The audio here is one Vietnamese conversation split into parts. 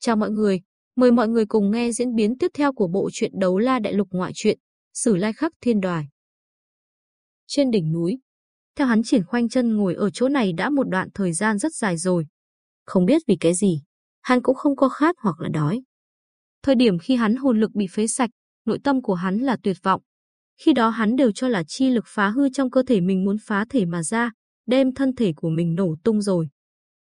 Chào mọi người, mời mọi người cùng nghe diễn biến tiếp theo của bộ truyện Đấu La Đại Lục ngoại truyện, Sử Lai Khắc Thiên Đoài. Trên đỉnh núi, theo hắn triển khoanh chân ngồi ở chỗ này đã một đoạn thời gian rất dài rồi. Không biết vì cái gì, hắn cũng không có khát hoặc là đói. Thời điểm khi hắn hồn lực bị phế sạch, nội tâm của hắn là tuyệt vọng. Khi đó hắn đều cho là chi lực phá hư trong cơ thể mình muốn phá thể mà ra, đem thân thể của mình nổ tung rồi.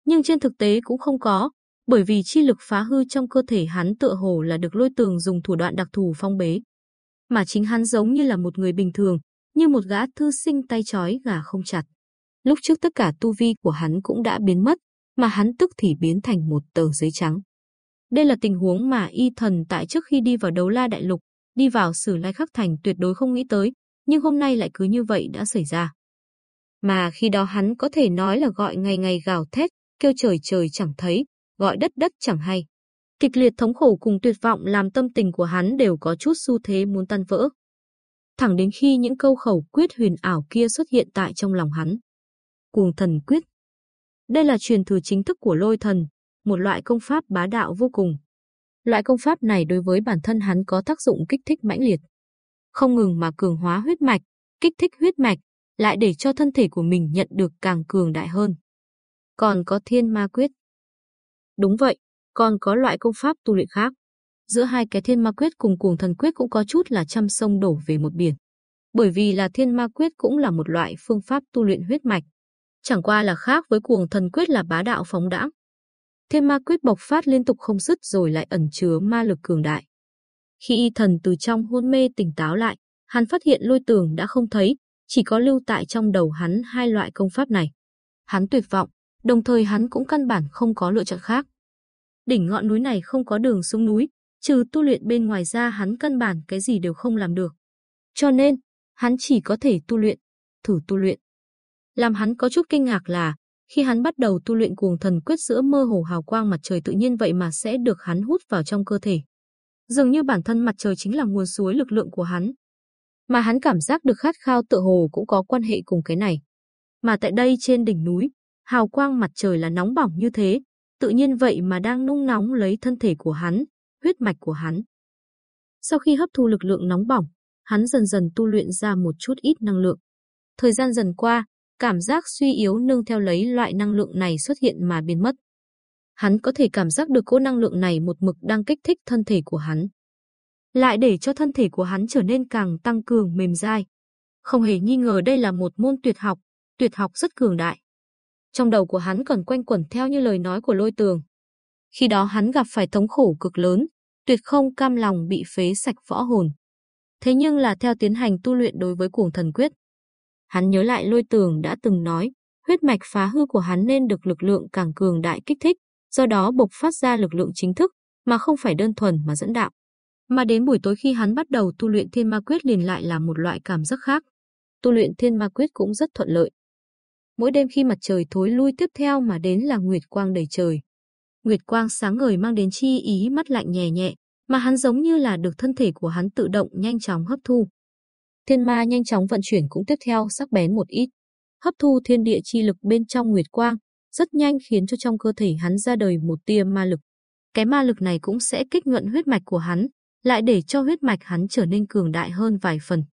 Nhưng trên thực tế cũng không có, bởi vì chi lực phá hư trong cơ thể hắn tựa hồ là được lôi tường dùng thủ đoạn đặc thù phong bế. Mà chính hắn giống như là một người bình thường, như một gã thư sinh tay chói gà không chặt. Lúc trước tất cả tu vi của hắn cũng đã biến mất, mà hắn tức thì biến thành một tờ giấy trắng. Đây là tình huống mà y thần tại trước khi đi vào đấu la đại lục, đi vào sử lai khắc thành tuyệt đối không nghĩ tới, nhưng hôm nay lại cứ như vậy đã xảy ra. Mà khi đó hắn có thể nói là gọi ngày ngày gào thét, kêu trời trời chẳng thấy, gọi đất đất chẳng hay. Kịch liệt thống khổ cùng tuyệt vọng làm tâm tình của hắn đều có chút xu thế muốn tan vỡ. Thẳng đến khi những câu khẩu quyết huyền ảo kia xuất hiện tại trong lòng hắn. Cuồng thần quyết. Đây là truyền thừa chính thức của lôi thần, một loại công pháp bá đạo vô cùng. Loại công pháp này đối với bản thân hắn có tác dụng kích thích mãnh liệt. Không ngừng mà cường hóa huyết mạch, kích thích huyết mạch, lại để cho thân thể của mình nhận được càng cường đại hơn. Còn có thiên ma quyết. Đúng vậy, còn có loại công pháp tu luyện khác. Giữa hai cái thiên ma quyết cùng cuồng thần quyết cũng có chút là trăm sông đổ về một biển. Bởi vì là thiên ma quyết cũng là một loại phương pháp tu luyện huyết mạch. Chẳng qua là khác với cuồng thần quyết là bá đạo phóng đãng. Thiên ma quyết bộc phát liên tục không dứt rồi lại ẩn chứa ma lực cường đại. Khi y thần từ trong hôn mê tỉnh táo lại, hắn phát hiện lôi tường đã không thấy, chỉ có lưu tại trong đầu hắn hai loại công pháp này. Hắn tuyệt vọng, đồng thời hắn cũng căn bản không có lựa chọn khác. Đỉnh ngọn núi này không có đường xuống núi, trừ tu luyện bên ngoài ra hắn căn bản cái gì đều không làm được. Cho nên, hắn chỉ có thể tu luyện, thử tu luyện. Làm hắn có chút kinh ngạc là, khi hắn bắt đầu tu luyện cuồng thần quyết giữa mơ hồ hào quang mặt trời tự nhiên vậy mà sẽ được hắn hút vào trong cơ thể. Dường như bản thân mặt trời chính là nguồn suối lực lượng của hắn. Mà hắn cảm giác được khát khao tựa hồ cũng có quan hệ cùng cái này. Mà tại đây trên đỉnh núi, hào quang mặt trời là nóng bỏng như thế, tự nhiên vậy mà đang nung nóng lấy thân thể của hắn, huyết mạch của hắn. Sau khi hấp thu lực lượng nóng bỏng, hắn dần dần tu luyện ra một chút ít năng lượng. Thời gian dần qua, cảm giác suy yếu nương theo lấy loại năng lượng này xuất hiện mà biến mất. Hắn có thể cảm giác được cỗ năng lượng này một mực đang kích thích thân thể của hắn. Lại để cho thân thể của hắn trở nên càng tăng cường mềm dai. Không hề nghi ngờ đây là một môn tuyệt học, tuyệt học rất cường đại. Trong đầu của hắn còn quanh quẩn theo như lời nói của lôi tường. Khi đó hắn gặp phải thống khổ cực lớn, tuyệt không cam lòng bị phế sạch võ hồn. Thế nhưng là theo tiến hành tu luyện đối với cuồng thần quyết. Hắn nhớ lại lôi tường đã từng nói, huyết mạch phá hư của hắn nên được lực lượng càng cường đại kích thích, do đó bộc phát ra lực lượng chính thức, mà không phải đơn thuần mà dẫn đạo. Mà đến buổi tối khi hắn bắt đầu tu luyện thiên ma quyết liền lại là một loại cảm giác khác. Tu luyện thiên ma quyết cũng rất thuận lợi. Mỗi đêm khi mặt trời thối lui tiếp theo mà đến là nguyệt quang đầy trời. Nguyệt quang sáng ngời mang đến chi ý mắt lạnh nhẹ nhẹ, mà hắn giống như là được thân thể của hắn tự động nhanh chóng hấp thu. Thiên ma nhanh chóng vận chuyển cũng tiếp theo sắc bén một ít, hấp thu thiên địa chi lực bên trong nguyệt quang, rất nhanh khiến cho trong cơ thể hắn ra đời một tia ma lực. Cái ma lực này cũng sẽ kích nhuận huyết mạch của hắn, lại để cho huyết mạch hắn trở nên cường đại hơn vài phần.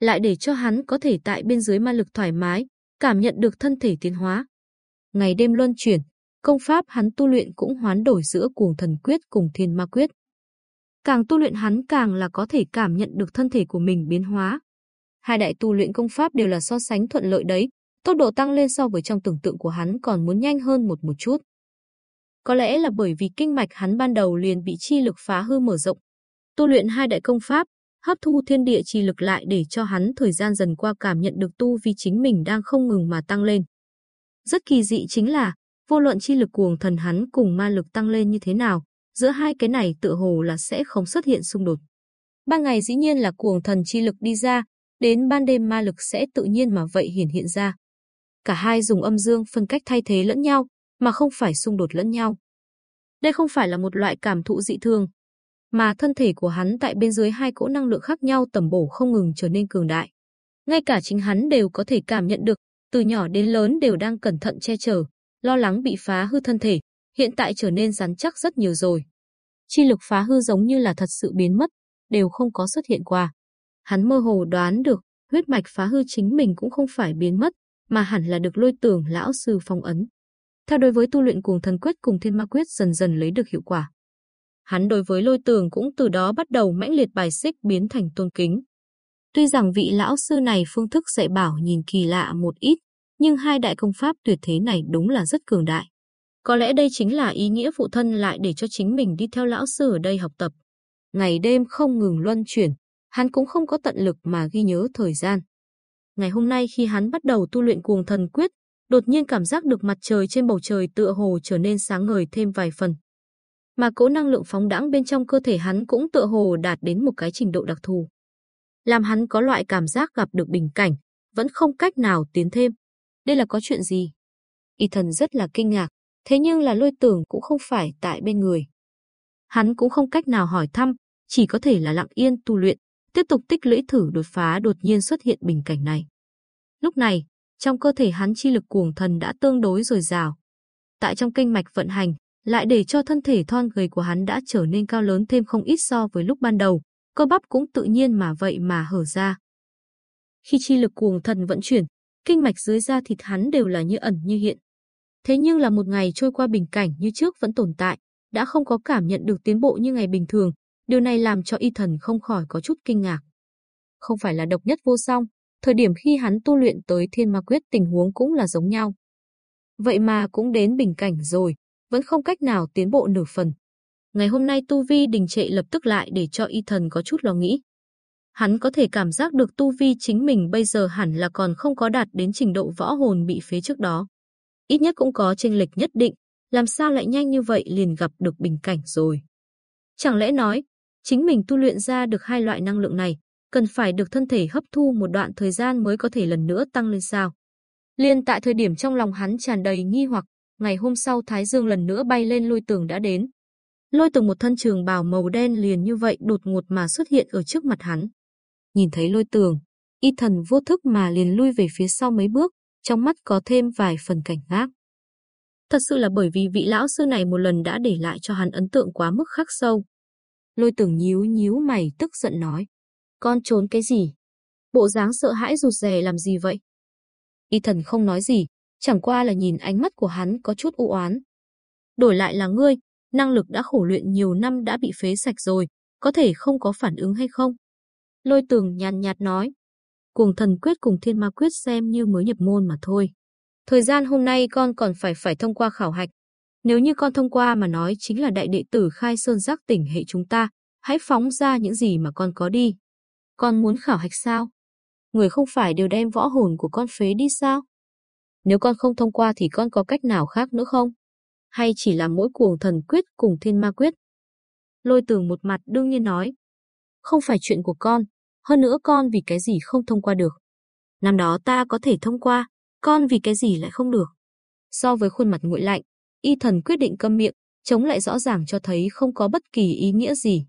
Lại để cho hắn có thể tại bên dưới ma lực thoải mái, cảm nhận được thân thể tiến hóa. Ngày đêm luân chuyển, công pháp hắn tu luyện cũng hoán đổi giữa cuồng thần quyết cùng thiên ma quyết. Càng tu luyện hắn càng là có thể cảm nhận được thân thể của mình biến hóa. Hai đại tu luyện công pháp đều là so sánh thuận lợi đấy, tốc độ tăng lên so với trong tưởng tượng của hắn còn muốn nhanh hơn một một chút. Có lẽ là bởi vì kinh mạch hắn ban đầu liền bị chi lực phá hư mở rộng. Tu luyện hai đại công pháp, hấp thu thiên địa chi lực lại để cho hắn thời gian dần qua cảm nhận được tu vi chính mình đang không ngừng mà tăng lên. Rất kỳ dị chính là, vô luận chi lực cuồng thần hắn cùng ma lực tăng lên như thế nào, giữa hai cái này tự hồ là sẽ không xuất hiện xung đột. Ban ngày dĩ nhiên là cuồng thần chi lực đi ra, đến ban đêm ma lực sẽ tự nhiên mà vậy hiển hiện ra. Cả hai dùng âm dương phân cách thay thế lẫn nhau, mà không phải xung đột lẫn nhau. Đây không phải là một loại cảm thụ dị thường, mà thân thể của hắn tại bên dưới hai cỗ năng lượng khác nhau tầm bổ không ngừng trở nên cường đại. Ngay cả chính hắn đều có thể cảm nhận được, từ nhỏ đến lớn đều đang cẩn thận che chở, lo lắng bị phá hư thân thể, hiện tại trở nên rắn chắc rất nhiều rồi. Chi lực phá hư giống như là thật sự biến mất, đều không có xuất hiện qua. Hắn mơ hồ đoán được, huyết mạch phá hư chính mình cũng không phải biến mất, mà hẳn là được lôi tưởng lão sư phong ấn. Theo đối với tu luyện cùng thần quyết cùng thiên ma quyết dần dần lấy được hiệu quả. Hắn đối với lôi tường cũng từ đó bắt đầu mãnh liệt bài xích biến thành tôn kính. Tuy rằng vị lão sư này phương thức dạy bảo nhìn kỳ lạ một ít, nhưng hai đại công pháp tuyệt thế này đúng là rất cường đại. Có lẽ đây chính là ý nghĩa phụ thân lại để cho chính mình đi theo lão sư ở đây học tập. Ngày đêm không ngừng luân chuyển, hắn cũng không có tận lực mà ghi nhớ thời gian. Ngày hôm nay khi hắn bắt đầu tu luyện cuồng thần quyết, đột nhiên cảm giác được mặt trời trên bầu trời tựa hồ trở nên sáng ngời thêm vài phần. Mà cỗ năng lượng phóng đãng bên trong cơ thể hắn cũng tựa hồ đạt đến một cái trình độ đặc thù. Làm hắn có loại cảm giác gặp được bình cảnh, vẫn không cách nào tiến thêm. Đây là có chuyện gì? Y thần rất là kinh ngạc, thế nhưng là lôi tưởng cũng không phải tại bên người. Hắn cũng không cách nào hỏi thăm, chỉ có thể là lặng yên tu luyện, tiếp tục tích lũy thử đột phá đột nhiên xuất hiện bình cảnh này. Lúc này, trong cơ thể hắn chi lực cuồng thần đã tương đối dồi dào. Tại trong kinh mạch vận hành, lại để cho thân thể thon gầy của hắn đã trở nên cao lớn thêm không ít so với lúc ban đầu, cơ bắp cũng tự nhiên mà vậy mà hở ra. Khi chi lực cuồng thần vận chuyển, kinh mạch dưới da thịt hắn đều là như ẩn như hiện. Thế nhưng là một ngày trôi qua bình cảnh như trước vẫn tồn tại, đã không có cảm nhận được tiến bộ như ngày bình thường, điều này làm cho y thần không khỏi có chút kinh ngạc. Không phải là độc nhất vô song, thời điểm khi hắn tu luyện tới thiên ma quyết tình huống cũng là giống nhau. Vậy mà cũng đến bình cảnh rồi, vẫn không cách nào tiến bộ nửa phần. Ngày hôm nay tu vi đình trệ lập tức lại để cho y thần có chút lo nghĩ. Hắn có thể cảm giác được tu vi chính mình bây giờ hẳn là còn không có đạt đến trình độ võ hồn bị phế trước đó. Ít nhất cũng có chênh lệch nhất định, làm sao lại nhanh như vậy liền gặp được bình cảnh rồi. Chẳng lẽ nói, chính mình tu luyện ra được hai loại năng lượng này, cần phải được thân thể hấp thu một đoạn thời gian mới có thể lần nữa tăng lên sao. Liên tại thời điểm trong lòng hắn tràn đầy nghi hoặc, ngày hôm sau Thái Dương lần nữa bay lên lôi tường đã đến. Lôi tường một thân trường bào màu đen liền như vậy đột ngột mà xuất hiện ở trước mặt hắn. Nhìn thấy lôi tường, y thần vô thức mà liền lui về phía sau mấy bước, trong mắt có thêm vài phần cảnh giác. Thật sự là bởi vì vị lão sư này một lần đã để lại cho hắn ấn tượng quá mức khắc sâu. Lôi tường nhíu nhíu mày tức giận nói. Con trốn cái gì? Bộ dáng sợ hãi rụt rè làm gì vậy? Y thần không nói gì, chẳng qua là nhìn ánh mắt của hắn có chút u oán. Đổi lại là ngươi, năng lực đã khổ luyện nhiều năm đã bị phế sạch rồi, có thể không có phản ứng hay không? Lôi tường nhàn nhạt nói. Cuồng thần quyết cùng thiên ma quyết xem như mới nhập môn mà thôi. Thời gian hôm nay con còn phải phải thông qua khảo hạch. Nếu như con thông qua mà nói chính là đại đệ tử khai sơn giác tỉnh hệ chúng ta, hãy phóng ra những gì mà con có đi. Con muốn khảo hạch sao? Người không phải đều đem võ hồn của con phế đi sao? Nếu con không thông qua thì con có cách nào khác nữa không? Hay chỉ là mỗi cuồng thần quyết cùng thiên ma quyết? Lôi tường một mặt đương nhiên nói. Không phải chuyện của con, hơn nữa con vì cái gì không thông qua được. Năm đó ta có thể thông qua, con vì cái gì lại không được. So với khuôn mặt nguội lạnh, y thần quyết định câm miệng, chống lại rõ ràng cho thấy không có bất kỳ ý nghĩa gì.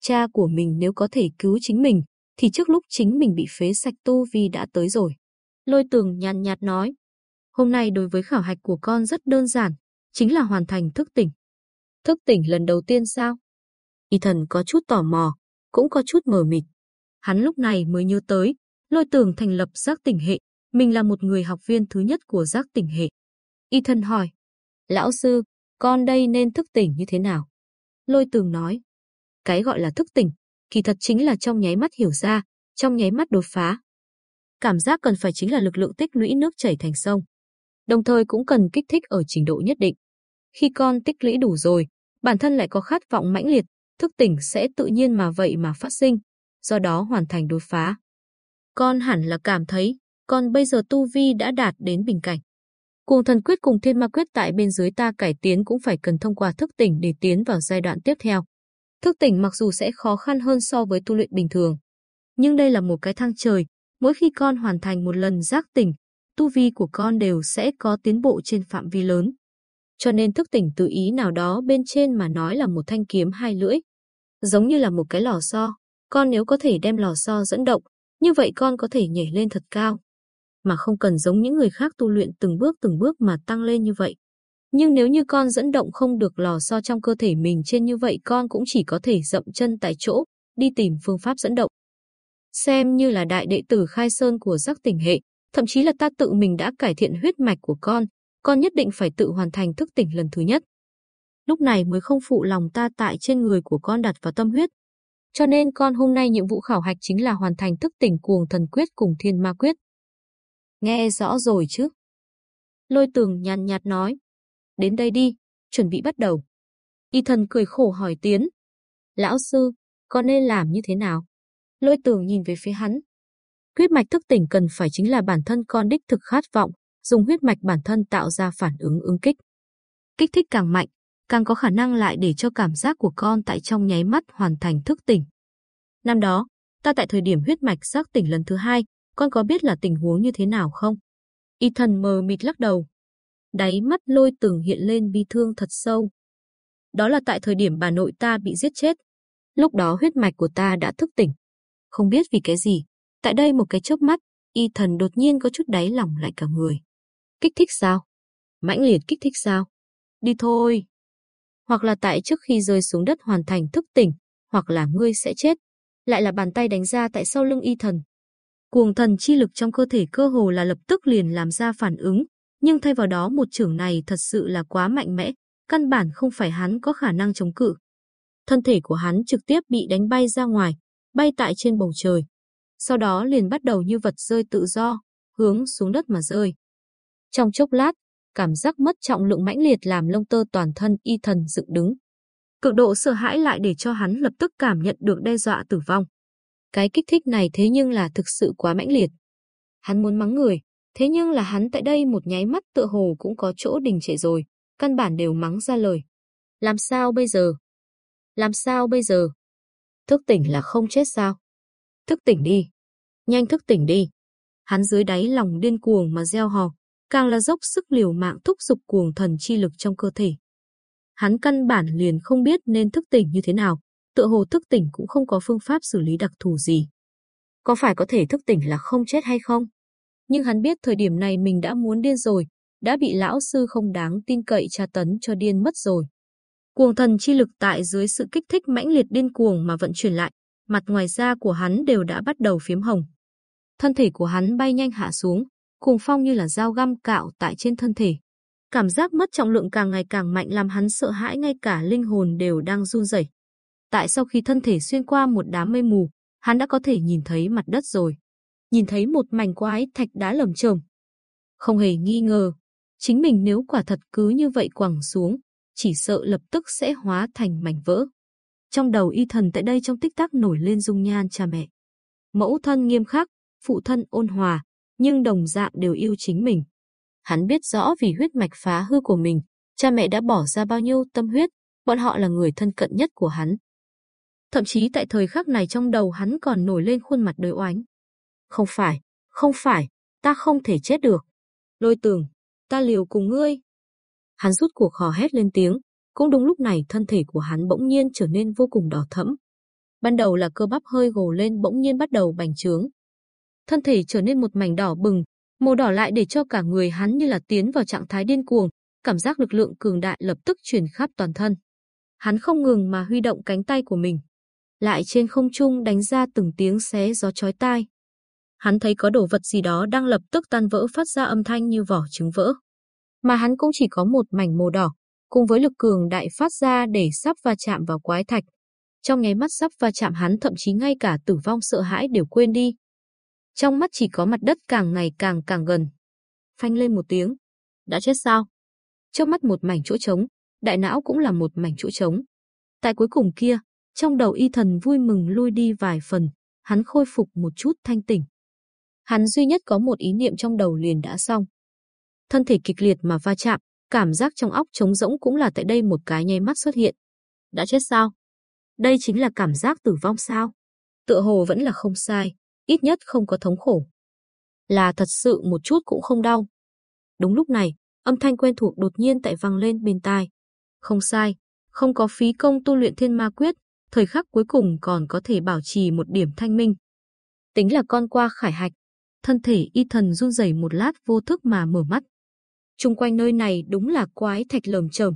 Cha của mình nếu có thể cứu chính mình, thì trước lúc chính mình bị phế sạch tu vi đã tới rồi. Lôi tường nhàn nhạt nói, hôm nay đối với khảo hạch của con rất đơn giản, chính là hoàn thành thức tỉnh. Thức tỉnh lần đầu tiên sao? Y thần có chút tò mò, cũng có chút mờ mịt. Hắn lúc này mới nhớ tới, lôi tường thành lập giác tỉnh hệ, mình là một người học viên thứ nhất của giác tỉnh hệ. Y thần hỏi, lão sư, con đây nên thức tỉnh như thế nào? Lôi tường nói, cái gọi là thức tỉnh, kỳ thật chính là trong nháy mắt hiểu ra, trong nháy mắt đột phá. Cảm giác cần phải chính là lực lượng tích lũy nước chảy thành sông. Đồng thời cũng cần kích thích ở trình độ nhất định. Khi con tích lũy đủ rồi, bản thân lại có khát vọng mãnh liệt, thức tỉnh sẽ tự nhiên mà vậy mà phát sinh, do đó hoàn thành đột phá. Con hẳn là cảm thấy, con bây giờ tu vi đã đạt đến bình cảnh. Cuồng thần quyết cùng thiên ma quyết tại bên dưới ta cải tiến cũng phải cần thông qua thức tỉnh để tiến vào giai đoạn tiếp theo. Thức tỉnh mặc dù sẽ khó khăn hơn so với tu luyện bình thường, nhưng đây là một cái thang trời, mỗi khi con hoàn thành một lần giác tỉnh, tu vi của con đều sẽ có tiến bộ trên phạm vi lớn. Cho nên thức tỉnh tự ý nào đó bên trên mà nói là một thanh kiếm hai lưỡi, giống như là một cái lò xo, con nếu có thể đem lò xo dẫn động, như vậy con có thể nhảy lên thật cao, mà không cần giống những người khác tu luyện từng bước từng bước mà tăng lên như vậy. Nhưng nếu như con dẫn động không được lò xo trong cơ thể mình trên như vậy con cũng chỉ có thể dậm chân tại chỗ, đi tìm phương pháp dẫn động. Xem như là đại đệ tử khai sơn của giác tỉnh hệ, thậm chí là ta tự mình đã cải thiện huyết mạch của con, con nhất định phải tự hoàn thành thức tỉnh lần thứ nhất. Lúc này mới không phụ lòng ta tại trên người của con đặt vào tâm huyết. Cho nên con hôm nay nhiệm vụ khảo hạch chính là hoàn thành thức tỉnh cuồng thần quyết cùng thiên ma quyết. Nghe rõ rồi chứ? Lôi tường nhàn nhạt nói. Đến đây đi, chuẩn bị bắt đầu. Y thần cười khổ hỏi Tiến. Lão sư, con nên làm như thế nào? Lôi tường nhìn về phía hắn. Huyết mạch thức tỉnh cần phải chính là bản thân con đích thực khát vọng, dùng huyết mạch bản thân tạo ra phản ứng ứng kích. Kích thích càng mạnh, càng có khả năng lại để cho cảm giác của con tại trong nháy mắt hoàn thành thức tỉnh. Năm đó, ta tại thời điểm huyết mạch giác tỉnh lần thứ hai, con có biết là tình huống như thế nào không? Y thần mờ mịt lắc đầu. Đáy mắt lôi từng hiện lên bi thương thật sâu. Đó là tại thời điểm bà nội ta bị giết chết. Lúc đó huyết mạch của ta đã thức tỉnh. Không biết vì cái gì, tại đây một cái chớp mắt, y thần đột nhiên có chút đáy lòng lại cả người. Kích thích sao? Mãnh liệt kích thích sao? Đi thôi. Hoặc là tại trước khi rơi xuống đất hoàn thành thức tỉnh, hoặc là ngươi sẽ chết. Lại là bàn tay đánh ra tại sau lưng y thần. Cuồng thần chi lực trong cơ thể cơ hồ là lập tức liền làm ra phản ứng, nhưng thay vào đó một trưởng này thật sự là quá mạnh mẽ, căn bản không phải hắn có khả năng chống cự. Thân thể của hắn trực tiếp bị đánh bay ra ngoài, bay tại trên bầu trời. Sau đó liền bắt đầu như vật rơi tự do, hướng xuống đất mà rơi. Trong chốc lát, cảm giác mất trọng lượng mãnh liệt làm lông tơ toàn thân y thần dựng đứng. Cực độ sợ hãi lại để cho hắn lập tức cảm nhận được đe dọa tử vong. Cái kích thích này thế nhưng là thực sự quá mãnh liệt. Hắn muốn mắng người, thế nhưng là hắn tại đây một nháy mắt tựa hồ cũng có chỗ đình trệ rồi, căn bản đều mắng ra lời. Làm sao bây giờ? Làm sao bây giờ? Thức tỉnh là không chết sao? Thức tỉnh đi. Nhanh thức tỉnh đi. Hắn dưới đáy lòng điên cuồng mà gieo hò, càng là dốc sức liều mạng thúc giục cuồng thần chi lực trong cơ thể. Hắn căn bản liền không biết nên thức tỉnh như thế nào, tựa hồ thức tỉnh cũng không có phương pháp xử lý đặc thù gì. Có phải có thể thức tỉnh là không chết hay không? Nhưng hắn biết thời điểm này mình đã muốn điên rồi, đã bị lão sư không đáng tin cậy tra tấn cho điên mất rồi. Cuồng thần chi lực tại dưới sự kích thích mãnh liệt điên cuồng mà vận chuyển lại, mặt ngoài da của hắn đều đã bắt đầu phiếm hồng. Thân thể của hắn bay nhanh hạ xuống, cùng phong như là dao găm cạo tại trên thân thể. Cảm giác mất trọng lượng càng ngày càng mạnh làm hắn sợ hãi ngay cả linh hồn đều đang run rẩy. Tại sau khi thân thể xuyên qua một đám mây mù, hắn đã có thể nhìn thấy mặt đất rồi. Nhìn thấy một mảnh quái thạch đá lởm chởm. Không hề nghi ngờ, chính mình nếu quả thật cứ như vậy quẳng xuống, chỉ sợ lập tức sẽ hóa thành mảnh vỡ. Trong đầu y thần tại đây trong tích tắc nổi lên dung nhan cha mẹ. Mẫu thân nghiêm khắc, phụ thân ôn hòa, nhưng đồng dạng đều yêu chính mình. Hắn biết rõ vì huyết mạch phá hư của mình, cha mẹ đã bỏ ra bao nhiêu tâm huyết, bọn họ là người thân cận nhất của hắn. Thậm chí tại thời khắc này trong đầu hắn còn nổi lên khuôn mặt đời oánh. Không phải, không phải, ta không thể chết được. Lôi tường, ta liều cùng ngươi. Hắn rút cuộc hò hét lên tiếng, cũng đúng lúc này thân thể của hắn bỗng nhiên trở nên vô cùng đỏ thẫm. Ban đầu là cơ bắp hơi gồ lên bỗng nhiên bắt đầu bành trướng. Thân thể trở nên một mảnh đỏ bừng, màu đỏ lại để cho cả người hắn như là tiến vào trạng thái điên cuồng, cảm giác lực lượng cường đại lập tức truyền khắp toàn thân. Hắn không ngừng mà huy động cánh tay của mình, lại trên không trung đánh ra từng tiếng xé gió chói tai. Hắn thấy có đồ vật gì đó đang lập tức tan vỡ phát ra âm thanh như vỏ trứng vỡ. Mà hắn cũng chỉ có một mảnh màu đỏ, cùng với lực cường đại phát ra để sắp va chạm vào quái thạch. Trong nháy mắt sắp va chạm hắn thậm chí ngay cả tử vong sợ hãi đều quên đi. Trong mắt chỉ có mặt đất càng ngày càng càng gần. Phanh lên một tiếng. Đã chết sao? Trước mắt một mảnh chỗ trống, đại não cũng là một mảnh chỗ trống. Tại cuối cùng kia, trong đầu y thần vui mừng lui đi vài phần, hắn khôi phục một chút thanh tỉnh. Hắn duy nhất có một ý niệm trong đầu liền đã xong. Thân thể kịch liệt mà va chạm, cảm giác trong óc trống rỗng cũng là tại đây một cái nháy mắt xuất hiện. Đã chết sao? Đây chính là cảm giác tử vong sao? Tựa hồ vẫn là không sai, ít nhất không có thống khổ. Là thật sự một chút cũng không đau. Đúng lúc này, âm thanh quen thuộc đột nhiên tại vang lên bên tai. Không sai, không có phí công tu luyện thiên ma quyết, thời khắc cuối cùng còn có thể bảo trì một điểm thanh minh. Tính là con qua khải hạch, thân thể y thần run rẩy một lát vô thức mà mở mắt chung quanh nơi này đúng là quái thạch lởm chởm.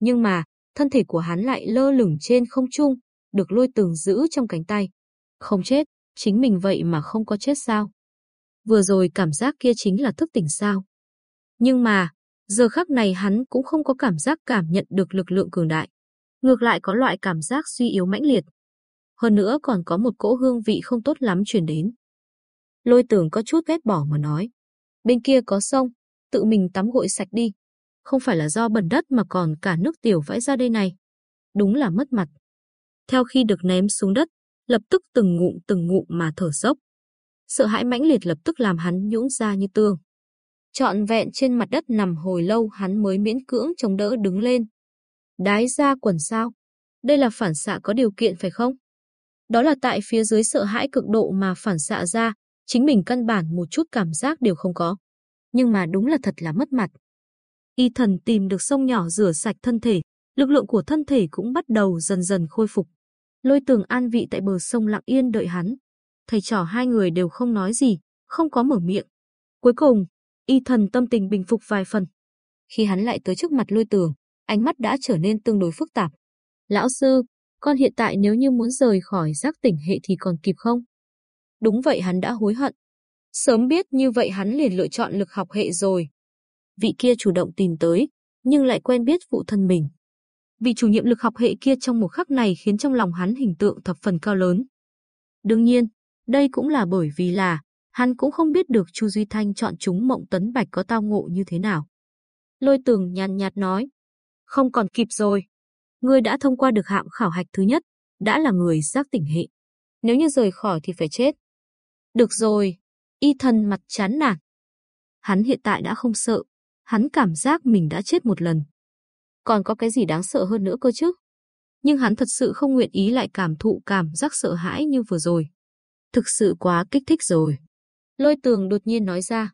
Nhưng mà, thân thể của hắn lại lơ lửng trên không trung, được lôi tường giữ trong cánh tay. Không chết, chính mình vậy mà không có chết sao? Vừa rồi cảm giác kia chính là thức tỉnh sao? Nhưng mà, giờ khắc này hắn cũng không có cảm giác cảm nhận được lực lượng cường đại. Ngược lại có loại cảm giác suy yếu mãnh liệt. Hơn nữa còn có một cỗ hương vị không tốt lắm truyền đến. Lôi tưởng có chút ghét bỏ mà nói. Bên kia có sông, tự mình tắm gội sạch đi. Không phải là do bẩn đất mà còn cả nước tiểu vãi ra đây này. Đúng là mất mặt. Theo khi được ném xuống đất, lập tức từng ngụm từng ngụm mà thở dốc. Sợ hãi mãnh liệt lập tức làm hắn nhũn ra như tương. Trọn vẹn trên mặt đất nằm hồi lâu hắn mới miễn cưỡng chống đỡ đứng lên. Đái ra quần sao? Đây là phản xạ có điều kiện phải không? Đó là tại phía dưới sợ hãi cực độ mà phản xạ ra, chính mình căn bản một chút cảm giác đều không có. Nhưng mà đúng là thật là mất mặt. Y thần tìm được sông nhỏ rửa sạch thân thể, lực lượng của thân thể cũng bắt đầu dần dần khôi phục. Lôi tường an vị tại bờ sông lặng yên đợi hắn. Thầy trò hai người đều không nói gì, không có mở miệng. Cuối cùng, y thần tâm tình bình phục vài phần. Khi hắn lại tới trước mặt lôi tường, ánh mắt đã trở nên tương đối phức tạp. Lão sư, con hiện tại nếu như muốn rời khỏi giác tỉnh hệ thì còn kịp không? Đúng vậy hắn đã hối hận. Sớm biết như vậy hắn liền lựa chọn lực học hệ rồi. Vị kia chủ động tìm tới, nhưng lại quen biết phụ thân mình. Vị chủ nhiệm lực học hệ kia trong một khắc này khiến trong lòng hắn hình tượng thập phần cao lớn. Đương nhiên, đây cũng là bởi vì là hắn cũng không biết được Chu Duy Thanh chọn chúng Mộng Tấn Bạch có tao ngộ như thế nào. Lôi tường nhàn nhạt nói, không còn kịp rồi. Ngươi đã thông qua được hạng khảo hạch thứ nhất, đã là người giác tỉnh hệ. Nếu như rời khỏi thì phải chết. Được rồi, y thần mặt chán nản. Hắn hiện tại đã không sợ, hắn cảm giác mình đã chết một lần. Còn có cái gì đáng sợ hơn nữa cơ chứ? Nhưng hắn thật sự không nguyện ý lại cảm thụ cảm giác sợ hãi như vừa rồi. Thực sự quá kích thích rồi. Lôi tường đột nhiên nói ra.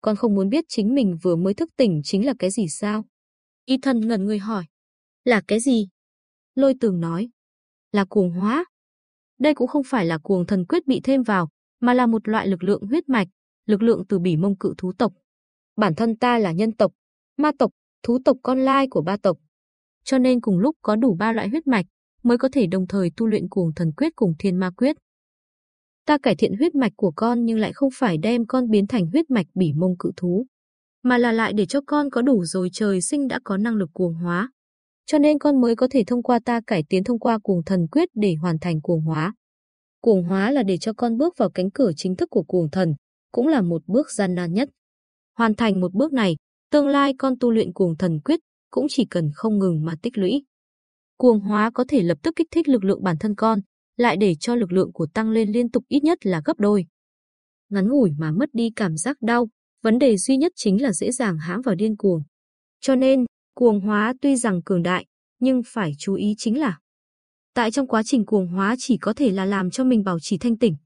Con không muốn biết chính mình vừa mới thức tỉnh chính là cái gì sao? Y thần ngẩn người hỏi. Là cái gì? Lôi tường nói. Là cuồng hóa. Đây cũng không phải là cuồng thần quyết bị thêm vào, mà là một loại lực lượng huyết mạch, lực lượng từ bỉ mông cự thú tộc. Bản thân ta là nhân tộc, ma tộc, thú tộc con lai của ba tộc. Cho nên cùng lúc có đủ ba loại huyết mạch, mới có thể đồng thời tu luyện cuồng thần quyết cùng thiên ma quyết. Ta cải thiện huyết mạch của con nhưng lại không phải đem con biến thành huyết mạch bỉ mông cự thú, mà là lại để cho con có đủ rồi trời sinh đã có năng lực cuồng hóa. Cho nên con mới có thể thông qua ta cải tiến thông qua cuồng thần quyết để hoàn thành cuồng hóa. Cuồng hóa là để cho con bước vào cánh cửa chính thức của cuồng thần, cũng là một bước gian nan nhất. Hoàn thành một bước này, tương lai con tu luyện cuồng thần quyết cũng chỉ cần không ngừng mà tích lũy. Cuồng hóa có thể lập tức kích thích lực lượng bản thân con, lại để cho lực lượng của tăng lên liên tục ít nhất là gấp đôi. Ngắn ngủi mà mất đi cảm giác đau, vấn đề duy nhất chính là dễ dàng hãm vào điên cuồng. Cho nên, cuồng hóa tuy rằng cường đại, nhưng phải chú ý chính là tại trong quá trình cuồng hóa chỉ có thể là làm cho mình bảo trì thanh tỉnh.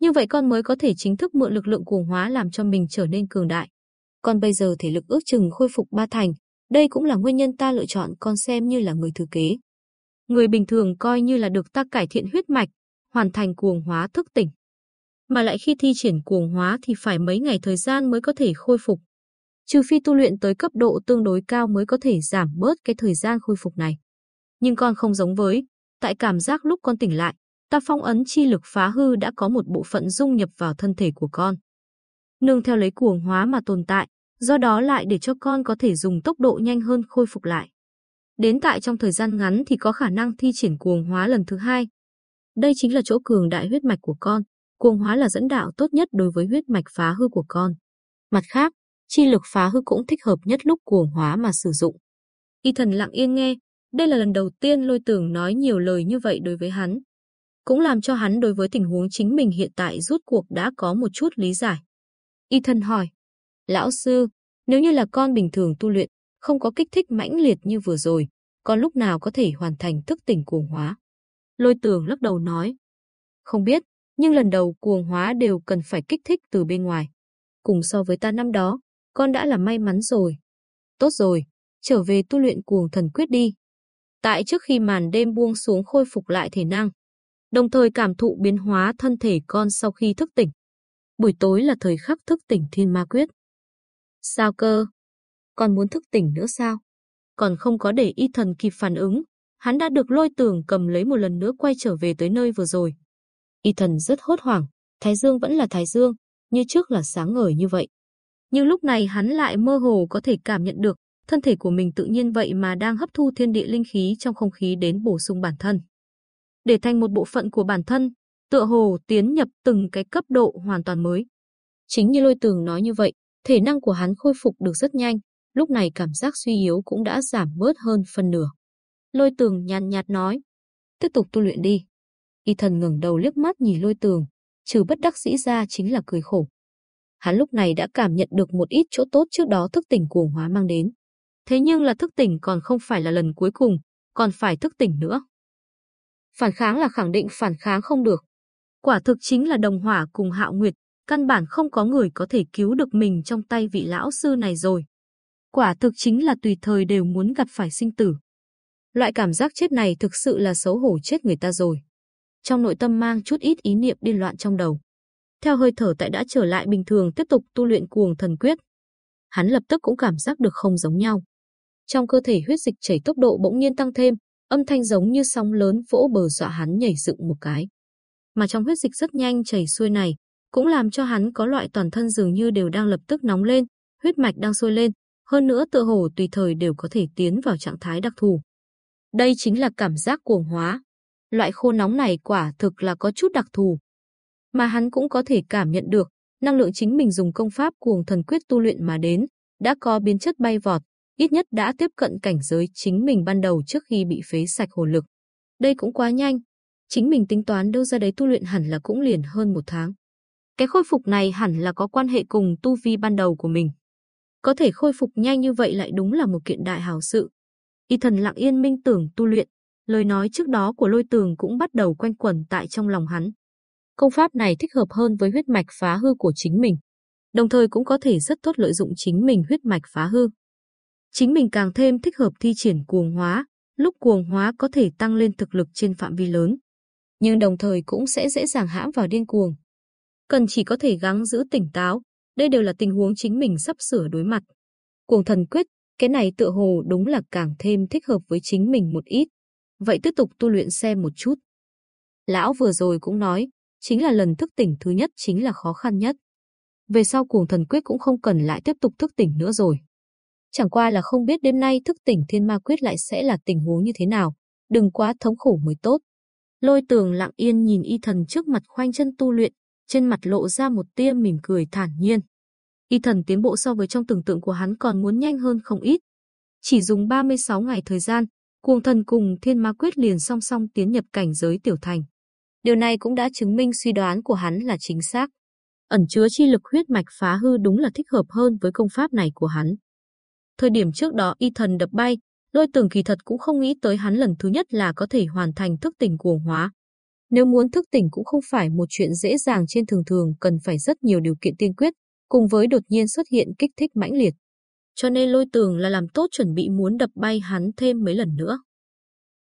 Như vậy con mới có thể chính thức mượn lực lượng cuồng hóa làm cho mình trở nên cường đại. Con bây giờ thể lực ước chừng khôi phục ba thành, đây cũng là nguyên nhân ta lựa chọn con xem như là người thừa kế. Người bình thường coi như là được ta cải thiện huyết mạch, hoàn thành cuồng hóa thức tỉnh. Mà lại khi thi triển cuồng hóa thì phải mấy ngày thời gian mới có thể khôi phục. Trừ phi tu luyện tới cấp độ tương đối cao mới có thể giảm bớt cái thời gian khôi phục này. Nhưng con không giống với, tại cảm giác lúc con tỉnh lại, ta phong ấn chi lực phá hư đã có một bộ phận dung nhập vào thân thể của con. Nương theo lấy cuồng hóa mà tồn tại, do đó lại để cho con có thể dùng tốc độ nhanh hơn khôi phục lại. Đến tại trong thời gian ngắn thì có khả năng thi triển cuồng hóa lần thứ hai. Đây chính là chỗ cường đại huyết mạch của con, cuồng hóa là dẫn đạo tốt nhất đối với huyết mạch phá hư của con. Mặt khác, chi lực phá hư cũng thích hợp nhất lúc cuồng hóa mà sử dụng. Y thần lặng yên nghe, đây là lần đầu tiên lôi tưởng nói nhiều lời như vậy đối với hắn. Cũng làm cho hắn đối với tình huống chính mình hiện tại rút cuộc đã có một chút lý giải. Y thần hỏi, Lão sư, nếu như là con bình thường tu luyện, không có kích thích mãnh liệt như vừa rồi, con lúc nào có thể hoàn thành thức tỉnh cuồng hóa? Lôi tường lắc đầu nói, không biết, nhưng lần đầu cuồng hóa đều cần phải kích thích từ bên ngoài. Cùng so với ta năm đó, con đã là may mắn rồi. Tốt rồi, trở về tu luyện cuồng thần quyết đi. Tại trước khi màn đêm buông xuống khôi phục lại thể năng, đồng thời cảm thụ biến hóa thân thể con sau khi thức tỉnh. Buổi tối là thời khắc thức tỉnh thiên ma quyết. Sao cơ? còn muốn thức tỉnh nữa sao? Còn không có để y thần kịp phản ứng, hắn đã được lôi tường cầm lấy một lần nữa quay trở về tới nơi vừa rồi. Y thần rất hốt hoảng, Thái Dương vẫn là Thái Dương, như trước là sáng ngời như vậy. Nhưng lúc này hắn lại mơ hồ có thể cảm nhận được thân thể của mình tự nhiên vậy mà đang hấp thu thiên địa linh khí trong không khí đến bổ sung bản thân. Để thành một bộ phận của bản thân, tựa hồ tiến nhập từng cái cấp độ hoàn toàn mới. Chính như lôi tường nói như vậy, thể năng của hắn khôi phục được rất nhanh, lúc này cảm giác suy yếu cũng đã giảm bớt hơn phần nửa. Lôi tường nhàn nhạt nói, tiếp tục tu luyện đi. Y thần ngẩng đầu liếc mắt nhìn lôi tường, trừ bất đắc dĩ ra chính là cười khổ. Hắn lúc này đã cảm nhận được một ít chỗ tốt trước đó thức tỉnh cuồng hóa mang đến. Thế nhưng là thức tỉnh còn không phải là lần cuối cùng, còn phải thức tỉnh nữa. Phản kháng là khẳng định phản kháng không được. Quả thực chính là đồng hỏa cùng hạo nguyệt, căn bản không có người có thể cứu được mình trong tay vị lão sư này rồi. Quả thực chính là tùy thời đều muốn gặp phải sinh tử. Loại cảm giác chết này thực sự là xấu hổ chết người ta rồi. Trong nội tâm mang chút ít ý niệm điên loạn trong đầu. Theo hơi thở tại đã trở lại bình thường tiếp tục tu luyện cuồng thần quyết. Hắn lập tức cũng cảm giác được không giống nhau. Trong cơ thể huyết dịch chảy tốc độ bỗng nhiên tăng thêm, âm thanh giống như sóng lớn vỗ bờ dọa hắn nhảy dựng một cái. Mà trong huyết dịch rất nhanh chảy xuôi này, cũng làm cho hắn có loại toàn thân dường như đều đang lập tức nóng lên, huyết mạch đang sôi lên, hơn nữa tựa hồ tùy thời đều có thể tiến vào trạng thái đặc thù. Đây chính là cảm giác cuồng hóa. Loại khô nóng này quả thực là có chút đặc thù. Mà hắn cũng có thể cảm nhận được, năng lượng chính mình dùng công pháp cuồng thần quyết tu luyện mà đến, đã có biến chất bay vọt, ít nhất đã tiếp cận cảnh giới chính mình ban đầu trước khi bị phế sạch hồn lực. Đây cũng quá nhanh, chính mình tính toán đâu ra đấy tu luyện hẳn là cũng liền hơn một tháng. Cái khôi phục này hẳn là có quan hệ cùng tu vi ban đầu của mình. Có thể khôi phục nhanh như vậy lại đúng là một kiện đại hào sự. Y thần lặng yên minh tưởng tu luyện, lời nói trước đó của lôi tường cũng bắt đầu quanh quẩn tại trong lòng hắn. Công pháp này thích hợp hơn với huyết mạch phá hư của chính mình, đồng thời cũng có thể rất tốt lợi dụng chính mình huyết mạch phá hư. Chính mình càng thêm thích hợp thi triển cuồng hóa, lúc cuồng hóa có thể tăng lên thực lực trên phạm vi lớn, nhưng đồng thời cũng sẽ dễ dàng hãm vào điên cuồng. Cần chỉ có thể gắng giữ tỉnh táo, đây đều là tình huống chính mình sắp sửa đối mặt. Cuồng thần quyết, cái này tựa hồ đúng là càng thêm thích hợp với chính mình một ít. Vậy tiếp tục tu luyện xem một chút. Lão vừa rồi cũng nói, chính là lần thức tỉnh thứ nhất chính là khó khăn nhất. Về sau cuồng thần quyết cũng không cần lại tiếp tục thức tỉnh nữa rồi. Chẳng qua là không biết đêm nay thức tỉnh thiên ma quyết lại sẽ là tình huống như thế nào, đừng quá thống khổ mới tốt. Lôi tường lặng yên nhìn y thần trước mặt khoanh chân tu luyện, trên mặt lộ ra một tia mỉm cười thản nhiên. Y thần tiến bộ so với trong tưởng tượng của hắn còn muốn nhanh hơn không ít. Chỉ dùng 36 ngày thời gian, cuồng thần cùng thiên ma quyết liền song song tiến nhập cảnh giới tiểu thành. Điều này cũng đã chứng minh suy đoán của hắn là chính xác. Ẩn chứa chi lực huyết mạch phá hư đúng là thích hợp hơn với công pháp này của hắn. Thời điểm trước đó y thần đập bay, lôi tường kỳ thật cũng không nghĩ tới hắn lần thứ nhất là có thể hoàn thành thức tỉnh cuồng hóa. Nếu muốn thức tỉnh cũng không phải một chuyện dễ dàng trên thường thường cần phải rất nhiều điều kiện tiên quyết, cùng với đột nhiên xuất hiện kích thích mãnh liệt. Cho nên lôi tường là làm tốt chuẩn bị muốn đập bay hắn thêm mấy lần nữa.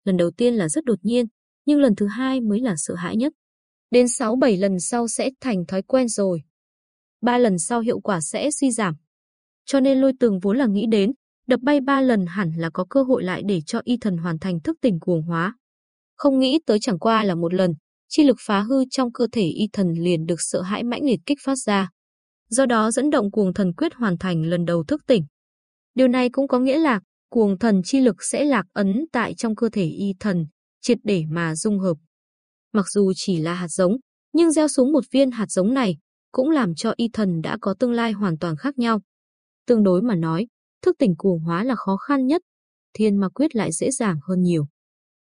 Lần đầu tiên là rất đột nhiên, nhưng lần thứ hai mới là sợ hãi nhất. Đến 6-7 lần sau sẽ thành thói quen rồi. Ba lần sau hiệu quả sẽ suy giảm. Cho nên lôi tường vốn là nghĩ đến, đập bay ba lần hẳn là có cơ hội lại để cho y thần hoàn thành thức tỉnh cuồng hóa. Không nghĩ tới chẳng qua là một lần, chi lực phá hư trong cơ thể y thần liền được sợ hãi mãnh liệt kích phát ra. Do đó dẫn động cuồng thần quyết hoàn thành lần đầu thức tỉnh. Điều này cũng có nghĩa là cuồng thần chi lực sẽ lạc ấn tại trong cơ thể y thần, triệt để mà dung hợp. Mặc dù chỉ là hạt giống, nhưng gieo xuống một viên hạt giống này cũng làm cho y thần đã có tương lai hoàn toàn khác nhau. Tương đối mà nói, thức tỉnh cuồng hóa là khó khăn nhất, thiên ma quyết lại dễ dàng hơn nhiều.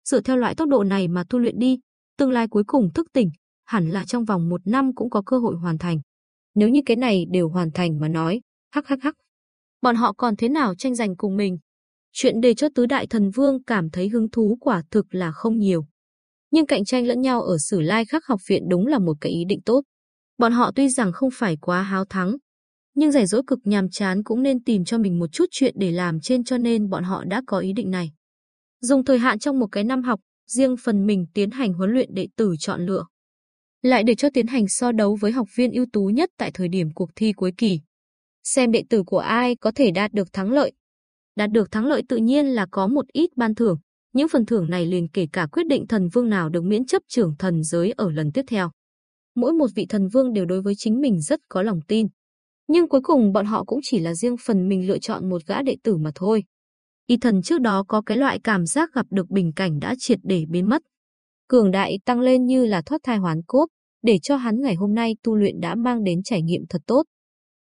Dựa theo loại tốc độ này mà tu luyện đi, tương lai cuối cùng thức tỉnh, hẳn là trong vòng một năm cũng có cơ hội hoàn thành. Nếu như cái này đều hoàn thành mà nói, hắc hắc hắc. Bọn họ còn thế nào tranh giành cùng mình? Chuyện để cho tứ đại thần vương cảm thấy hứng thú quả thực là không nhiều. Nhưng cạnh tranh lẫn nhau ở Sử Lai Khắc học viện đúng là một cái ý định tốt. Bọn họ tuy rằng không phải quá háo thắng, nhưng rảnh rỗi cực nhàm chán cũng nên tìm cho mình một chút chuyện để làm trên cho nên bọn họ đã có ý định này. Dùng thời hạn trong một cái năm học, riêng phần mình tiến hành huấn luyện đệ tử chọn lựa. Lại để cho tiến hành so đấu với học viên ưu tú nhất tại thời điểm cuộc thi cuối kỳ. xem đệ tử của ai có thể đạt được thắng lợi. Đạt được thắng lợi tự nhiên là có một ít ban thưởng, những phần thưởng này liền kể cả quyết định thần vương nào được miễn chấp trưởng thần giới ở lần tiếp theo. Mỗi một vị thần vương đều đối với chính mình rất có lòng tin. Nhưng cuối cùng bọn họ cũng chỉ là riêng phần mình lựa chọn một gã đệ tử mà thôi. Y thần trước đó có cái loại cảm giác gặp được bình cảnh đã triệt để biến mất. Cường đại tăng lên như là thoát thai hoán cốt, để cho hắn ngày hôm nay tu luyện đã mang đến trải nghiệm thật tốt.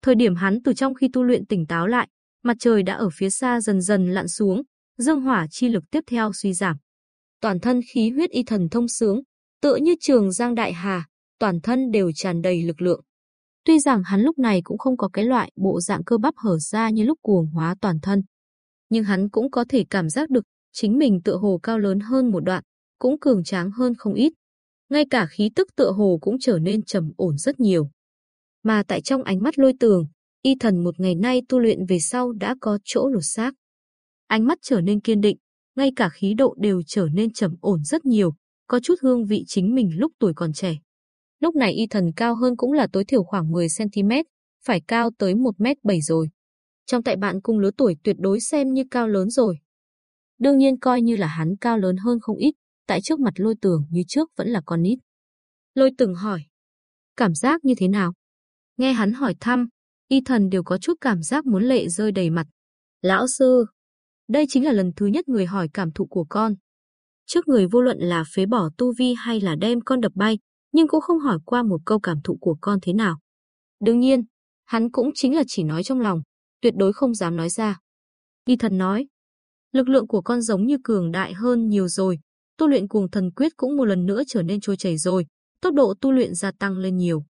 Thời điểm hắn từ trong khi tu luyện tỉnh táo lại, mặt trời đã ở phía xa dần dần lặn xuống, dương hỏa chi lực tiếp theo suy giảm. Toàn thân khí huyết y thần thông sướng, tựa như trường giang đại hà, toàn thân đều tràn đầy lực lượng. Tuy rằng hắn lúc này cũng không có cái loại bộ dạng cơ bắp hở ra như lúc cuồng hóa toàn thân, nhưng hắn cũng có thể cảm giác được chính mình tựa hồ cao lớn hơn một đoạn, cũng cường tráng hơn không ít. Ngay cả khí tức tựa hồ cũng trở nên trầm ổn rất nhiều. Mà tại trong ánh mắt lôi tường, y thần một ngày nay tu luyện về sau đã có chỗ lột xác. Ánh mắt trở nên kiên định, ngay cả khí độ đều trở nên trầm ổn rất nhiều, có chút hương vị chính mình lúc tuổi còn trẻ. Lúc này y thần cao hơn cũng là tối thiểu khoảng 10cm, phải cao tới 1m7 rồi. Trong tại bạn cùng lứa tuổi tuyệt đối xem như cao lớn rồi. Đương nhiên coi như là hắn cao lớn hơn không ít, tại trước mặt lôi tường như trước vẫn là con nít. Lôi tường hỏi, cảm giác như thế nào? Nghe hắn hỏi thăm, y thần đều có chút cảm giác muốn lệ rơi đầy mặt. Lão sư, đây chính là lần thứ nhất người hỏi cảm thụ của con. Trước người vô luận là phế bỏ tu vi hay là đem con đập bay, nhưng cũng không hỏi qua một câu cảm thụ của con thế nào. Đương nhiên, hắn cũng chính là chỉ nói trong lòng, tuyệt đối không dám nói ra. Y thần nói, lực lượng của con giống như cường đại hơn nhiều rồi, tu luyện cuồng thần quyết cũng một lần nữa trở nên trôi chảy rồi, tốc độ tu luyện gia tăng lên nhiều.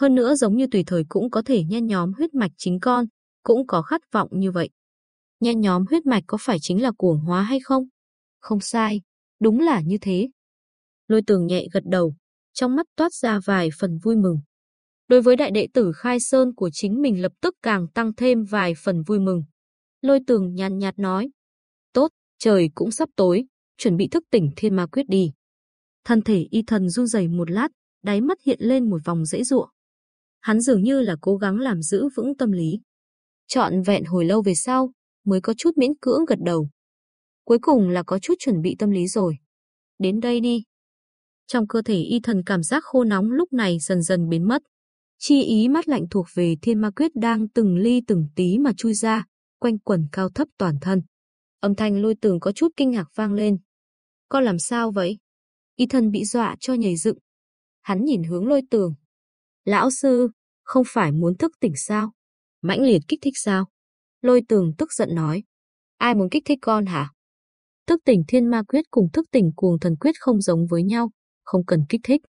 Hơn nữa giống như tùy thời cũng có thể nhen nhóm huyết mạch chính con, cũng có khát vọng như vậy. Nhen nhóm huyết mạch có phải chính là cuồng hóa hay không? Không sai, đúng là như thế. Lôi tường nhẹ gật đầu, trong mắt toát ra vài phần vui mừng. Đối với đại đệ tử khai sơn của chính mình lập tức càng tăng thêm vài phần vui mừng. Lôi tường nhàn nhạt nói, tốt, trời cũng sắp tối, chuẩn bị thức tỉnh thiên ma quyết đi. Thân thể y thần run rẩy một lát, đáy mắt hiện lên một vòng dễ dụa. Hắn dường như là cố gắng làm giữ vững tâm lý. Chọn vẹn hồi lâu về sau, mới có chút miễn cưỡng gật đầu. Cuối cùng là có chút chuẩn bị tâm lý rồi. Đến đây đi. Trong cơ thể y thần cảm giác khô nóng lúc này dần dần biến mất. Chi ý mắt lạnh thuộc về thiên ma quyết đang từng ly từng tí mà chui ra, quanh quẩn cao thấp toàn thân. Âm thanh lôi tường có chút kinh ngạc vang lên. Con làm sao vậy? Y thần bị dọa cho nhảy dựng. Hắn nhìn hướng lôi tường. Lão sư, không phải muốn thức tỉnh sao? Mãnh liệt kích thích sao? Lôi tường tức giận nói. Ai muốn kích thích con hả? Thức tỉnh thiên ma quyết cùng thức tỉnh cuồng thần quyết không giống với nhau, không cần kích thích.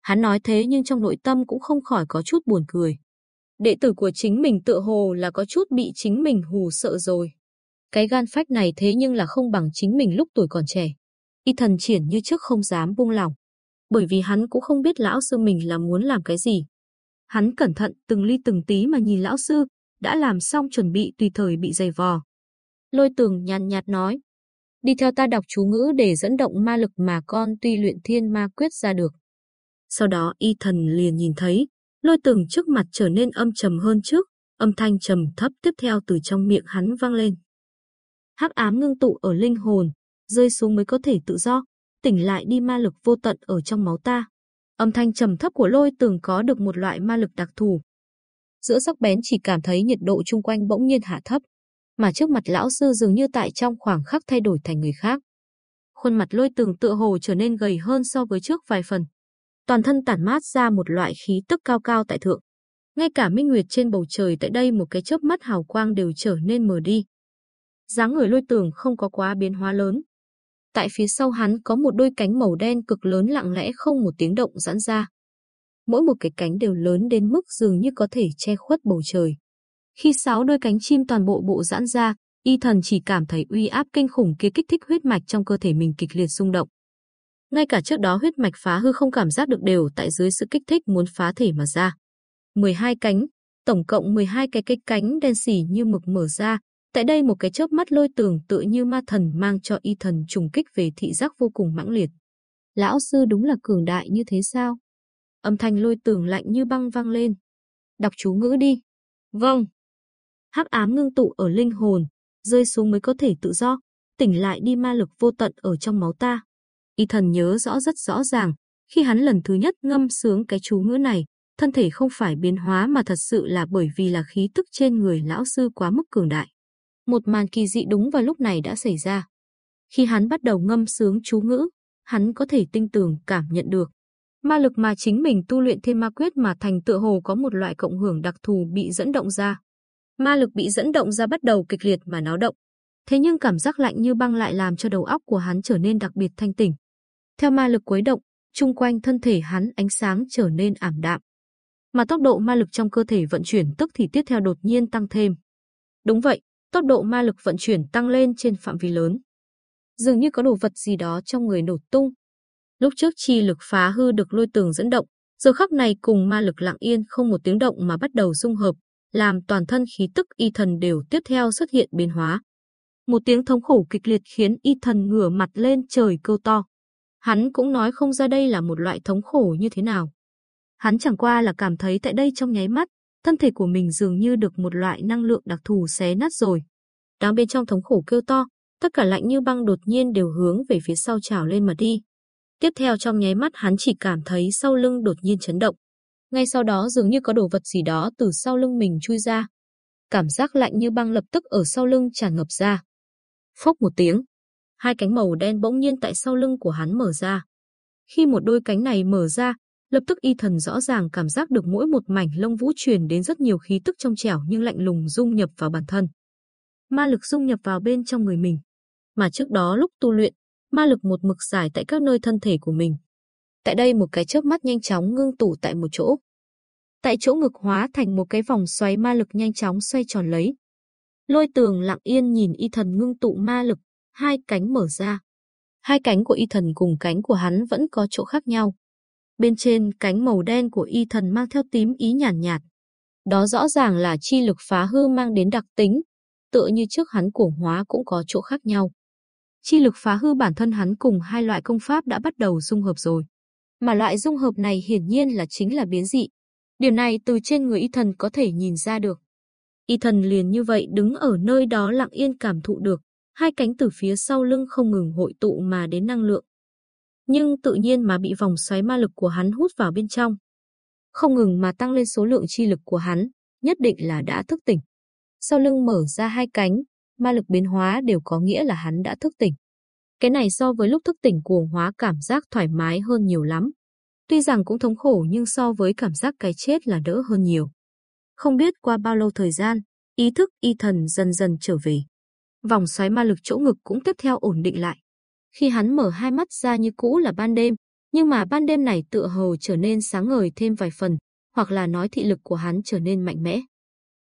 Hắn nói thế nhưng trong nội tâm cũng không khỏi có chút buồn cười. Đệ tử của chính mình tựa hồ là có chút bị chính mình hù sợ rồi. Cái gan phách này thế nhưng là không bằng chính mình lúc tuổi còn trẻ. Y thần triển như trước không dám buông lòng. Bởi vì hắn cũng không biết lão sư mình là muốn làm cái gì. Hắn cẩn thận từng ly từng tí mà nhìn lão sư, đã làm xong chuẩn bị tùy thời bị dày vò. Lôi tường nhàn nhạt nói, đi theo ta đọc chú ngữ để dẫn động ma lực mà con tuy luyện thiên ma quyết ra được. Sau đó y thần liền nhìn thấy, lôi tường trước mặt trở nên âm trầm hơn trước, âm thanh trầm thấp tiếp theo từ trong miệng hắn vang lên. Hắc ám ngưng tụ ở linh hồn, rơi xuống mới có thể tự do, tỉnh lại đi ma lực vô tận ở trong máu ta. Âm thanh trầm thấp của lôi tường có được một loại ma lực đặc thù. Giữa sắc bén chỉ cảm thấy nhiệt độ chung quanh bỗng nhiên hạ thấp, mà trước mặt lão sư dường như tại trong khoảng khắc thay đổi thành người khác. Khuôn mặt lôi tường tựa hồ trở nên gầy hơn so với trước vài phần. Toàn thân tản mát ra một loại khí tức cao cao tại thượng. Ngay cả minh nguyệt trên bầu trời tại đây một cái chớp mắt hào quang đều trở nên mờ đi. dáng người lôi tường không có quá biến hóa lớn, Tại phía sau hắn có một đôi cánh màu đen cực lớn lặng lẽ không một tiếng động giãn ra. Mỗi một cái cánh đều lớn đến mức dường như có thể che khuất bầu trời. Khi sáu đôi cánh chim toàn bộ bộ giãn ra, y thần chỉ cảm thấy uy áp kinh khủng kia kích thích huyết mạch trong cơ thể mình kịch liệt rung động. Ngay cả trước đó huyết mạch phá hư không cảm giác được đều tại dưới sự kích thích muốn phá thể mà ra. 12 cánh, tổng cộng 12 cái cái cánh đen xỉ như mực mở ra, Tại đây một cái chớp mắt lôi tường tự như ma thần mang cho y thần trùng kích về thị giác vô cùng mãng liệt. Lão sư đúng là cường đại như thế sao? Âm thanh lôi tường lạnh như băng vang lên. Đọc chú ngữ đi. Vâng. Hắc ám ngưng tụ ở linh hồn, rơi xuống mới có thể tự do, tỉnh lại đi ma lực vô tận ở trong máu ta. Y thần nhớ rõ rất rõ ràng, khi hắn lần thứ nhất ngâm sướng cái chú ngữ này, thân thể không phải biến hóa mà thật sự là bởi vì là khí tức trên người lão sư quá mức cường đại. Một màn kỳ dị đúng vào lúc này đã xảy ra. Khi hắn bắt đầu ngâm sướng chú ngữ, hắn có thể tinh tường cảm nhận được. Ma lực mà chính mình tu luyện thêm ma quyết mà thành tựa hồ có một loại cộng hưởng đặc thù bị dẫn động ra. Ma lực bị dẫn động ra bắt đầu kịch liệt mà náo động. Thế nhưng cảm giác lạnh như băng lại làm cho đầu óc của hắn trở nên đặc biệt thanh tỉnh. Theo ma lực quấy động, chung quanh thân thể hắn ánh sáng trở nên ảm đạm. Mà tốc độ ma lực trong cơ thể vận chuyển tức thì tiếp theo đột nhiên tăng thêm. Đúng vậy, tốc độ ma lực vận chuyển tăng lên trên phạm vi lớn. Dường như có đồ vật gì đó trong người nổ tung. Lúc trước chi lực phá hư được lôi tường dẫn động, giờ khắc này cùng ma lực lặng yên không một tiếng động mà bắt đầu dung hợp, làm toàn thân khí tức y thần đều tiếp theo xuất hiện biến hóa. Một tiếng thống khổ kịch liệt khiến y thần ngửa mặt lên trời kêu to. Hắn cũng nói không ra đây là một loại thống khổ như thế nào. Hắn chẳng qua là cảm thấy tại đây trong nháy mắt, thân thể của mình dường như được một loại năng lượng đặc thù xé nát rồi. Đáng bên trong thống khổ kêu to, tất cả lạnh như băng đột nhiên đều hướng về phía sau trào lên mà đi. Tiếp theo trong nháy mắt hắn chỉ cảm thấy sau lưng đột nhiên chấn động. Ngay sau đó dường như có đồ vật gì đó từ sau lưng mình chui ra. Cảm giác lạnh như băng lập tức ở sau lưng tràn ngập ra. Phốc một tiếng, hai cánh màu đen bỗng nhiên tại sau lưng của hắn mở ra. Khi một đôi cánh này mở ra, lập tức y thần rõ ràng cảm giác được mỗi một mảnh lông vũ truyền đến rất nhiều khí tức trong trẻo nhưng lạnh lùng dung nhập vào bản thân. Ma lực dung nhập vào bên trong người mình. Mà trước đó lúc tu luyện, ma lực một mực giải tại các nơi thân thể của mình. Tại đây một cái chớp mắt nhanh chóng ngưng tụ tại một chỗ. Tại chỗ ngực hóa thành một cái vòng xoáy ma lực nhanh chóng xoay tròn lấy. Lôi tường lặng yên nhìn y thần ngưng tụ ma lực, hai cánh mở ra. Hai cánh của y thần cùng cánh của hắn vẫn có chỗ khác nhau. Bên trên cánh màu đen của y thần mang theo tím ý nhàn nhạt, nhạt. Đó rõ ràng là chi lực phá hư mang đến đặc tính, tựa như trước hắn cuồng hóa cũng có chỗ khác nhau. Chi lực phá hư bản thân hắn cùng hai loại công pháp đã bắt đầu dung hợp rồi. Mà loại dung hợp này hiển nhiên là chính là biến dị. Điều này từ trên người y thần có thể nhìn ra được. Y thần liền như vậy đứng ở nơi đó lặng yên cảm thụ được, hai cánh từ phía sau lưng không ngừng hội tụ mà đến năng lượng. Nhưng tự nhiên mà bị vòng xoáy ma lực của hắn hút vào bên trong. Không ngừng mà tăng lên số lượng chi lực của hắn, nhất định là đã thức tỉnh. Sau lưng mở ra hai cánh, ma lực biến hóa đều có nghĩa là hắn đã thức tỉnh. Cái này so với lúc thức tỉnh cuồng hóa cảm giác thoải mái hơn nhiều lắm. Tuy rằng cũng thống khổ nhưng so với cảm giác cái chết là đỡ hơn nhiều. Không biết qua bao lâu thời gian, ý thức y thần dần dần trở về. Vòng xoáy ma lực chỗ ngực cũng tiếp theo ổn định lại. Khi hắn mở hai mắt ra như cũ là ban đêm, nhưng mà ban đêm này tựa hồ trở nên sáng ngời thêm vài phần, hoặc là nói thị lực của hắn trở nên mạnh mẽ.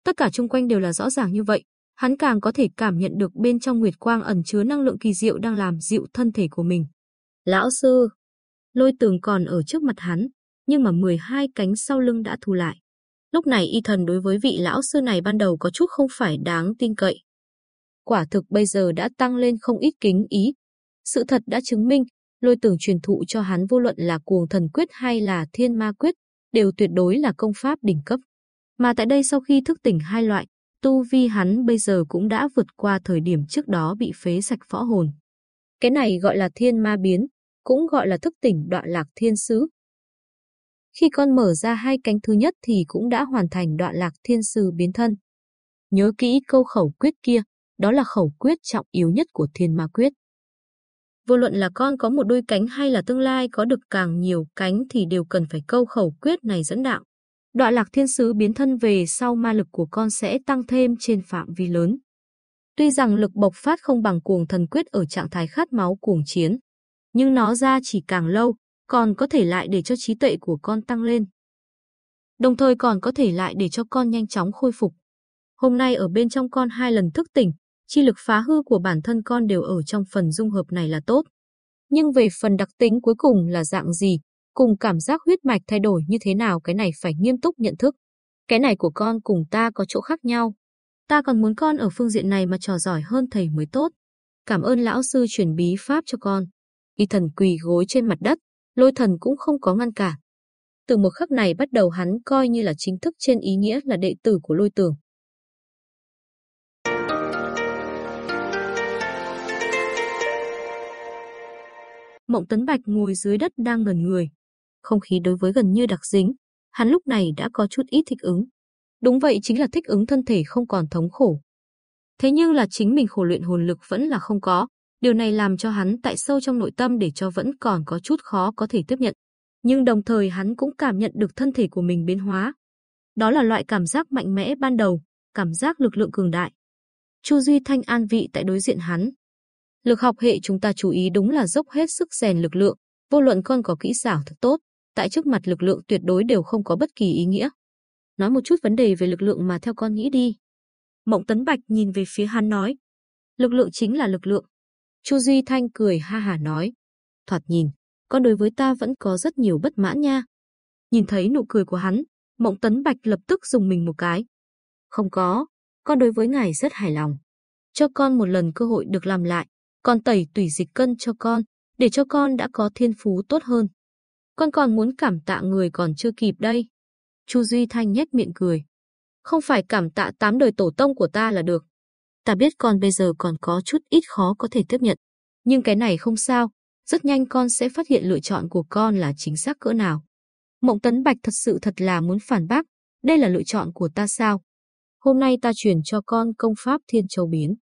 Tất cả chung quanh đều là rõ ràng như vậy, hắn càng có thể cảm nhận được bên trong nguyệt quang ẩn chứa năng lượng kỳ diệu đang làm dịu thân thể của mình. Lão sư, lôi tường còn ở trước mặt hắn, nhưng mà 12 cánh sau lưng đã thu lại. Lúc này y thần đối với vị lão sư này ban đầu có chút không phải đáng tin cậy. Quả thực bây giờ đã tăng lên không ít kính ý. Sự thật đã chứng minh, lôi tường truyền thụ cho hắn vô luận là cuồng thần quyết hay là thiên ma quyết, đều tuyệt đối là công pháp đỉnh cấp. Mà tại đây sau khi thức tỉnh hai loại, tu vi hắn bây giờ cũng đã vượt qua thời điểm trước đó bị phế sạch võ hồn. Cái này gọi là thiên ma biến, cũng gọi là thức tỉnh đoạn lạc thiên sứ. Khi con mở ra hai cánh thứ nhất thì cũng đã hoàn thành đoạn lạc thiên sư biến thân. Nhớ kỹ câu khẩu quyết kia, đó là khẩu quyết trọng yếu nhất của thiên ma quyết. Vô luận là con có một đôi cánh hay là tương lai có được càng nhiều cánh thì đều cần phải câu khẩu quyết này dẫn đạo. Đoạn lạc thiên sứ biến thân về sau ma lực của con sẽ tăng thêm trên phạm vi lớn. Tuy rằng lực bộc phát không bằng cuồng thần quyết ở trạng thái khát máu cuồng chiến, nhưng nó ra chỉ càng lâu, còn có thể lại để cho trí tuệ của con tăng lên. Đồng thời còn có thể lại để cho con nhanh chóng khôi phục. Hôm nay ở bên trong con hai lần thức tỉnh, chi lực phá hư của bản thân con đều ở trong phần dung hợp này là tốt. Nhưng về phần đặc tính cuối cùng là dạng gì, cùng cảm giác huyết mạch thay đổi như thế nào cái này phải nghiêm túc nhận thức. Cái này của con cùng ta có chỗ khác nhau. Ta còn muốn con ở phương diện này mà trò giỏi hơn thầy mới tốt. Cảm ơn lão sư truyền bí pháp cho con. Y thần quỳ gối trên mặt đất, lôi thần cũng không có ngăn cản. Từ một khắc này bắt đầu hắn coi như là chính thức trên ý nghĩa là đệ tử của lôi tường. Mộng Tấn Bạch ngồi dưới đất đang ngẩn người. Không khí đối với gần như đặc dính, hắn lúc này đã có chút ít thích ứng. Đúng vậy chính là thích ứng thân thể không còn thống khổ. Thế nhưng là chính mình khổ luyện hồn lực vẫn là không có, điều này làm cho hắn tại sâu trong nội tâm để cho vẫn còn có chút khó có thể tiếp nhận. Nhưng đồng thời hắn cũng cảm nhận được thân thể của mình biến hóa. Đó là loại cảm giác mạnh mẽ ban đầu, cảm giác lực lượng cường đại. Chu Duy Thanh an vị tại đối diện hắn. Lực học hệ chúng ta chú ý đúng là dốc hết sức rèn lực lượng, vô luận con có kỹ xảo thật tốt, tại trước mặt lực lượng tuyệt đối đều không có bất kỳ ý nghĩa. Nói một chút vấn đề về lực lượng mà theo con nghĩ đi. Mộng Tấn Bạch nhìn về phía hắn nói. Lực lượng chính là lực lượng. Chu Duy Thanh cười ha hà nói. Thoạt nhìn, con đối với ta vẫn có rất nhiều bất mãn nha. Nhìn thấy nụ cười của hắn, Mộng Tấn Bạch lập tức dùng mình một cái. Không có, con đối với ngài rất hài lòng. Cho con một lần cơ hội được làm lại, con tẩy tủy dịch cân cho con, để cho con đã có thiên phú tốt hơn. Con còn muốn cảm tạ người còn chưa kịp đây. Chu Duy Thanh nhếch miệng cười. Không phải cảm tạ tám đời tổ tông của ta là được. Ta biết con bây giờ còn có chút ít khó có thể tiếp nhận. Nhưng cái này không sao, rất nhanh con sẽ phát hiện lựa chọn của con là chính xác cỡ nào. Mộng Tấn Bạch thật sự thật là muốn phản bác, đây là lựa chọn của ta sao? Hôm nay ta truyền cho con công pháp Thiên Châu Biến.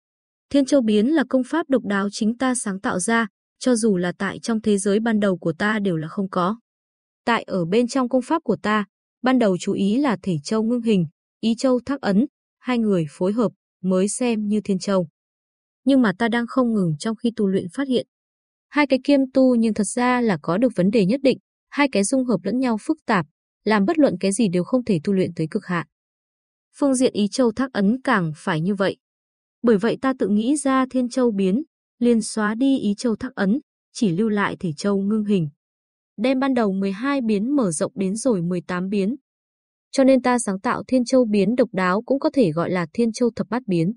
Thiên Châu Biến là công pháp độc đáo chính ta sáng tạo ra, cho dù là tại trong thế giới ban đầu của ta đều là không có. Tại ở bên trong công pháp của ta, ban đầu chú ý là thể châu ngưng hình, ý châu thác ấn, hai người phối hợp mới xem như thiên châu. Nhưng mà ta đang không ngừng trong khi tu luyện phát hiện. Hai cái kiêm tu nhưng thật ra là có được vấn đề nhất định, hai cái dung hợp lẫn nhau phức tạp, làm bất luận cái gì đều không thể tu luyện tới cực hạn. Phương diện ý châu thác ấn càng phải như vậy. Bởi vậy ta tự nghĩ ra thiên châu biến, liền xóa đi ý châu thác ấn, chỉ lưu lại thể châu ngưng hình. Đem ban đầu 12 biến mở rộng đến rồi 18 biến. Cho nên ta sáng tạo thiên châu biến độc đáo cũng có thể gọi là thiên châu thập bát biến.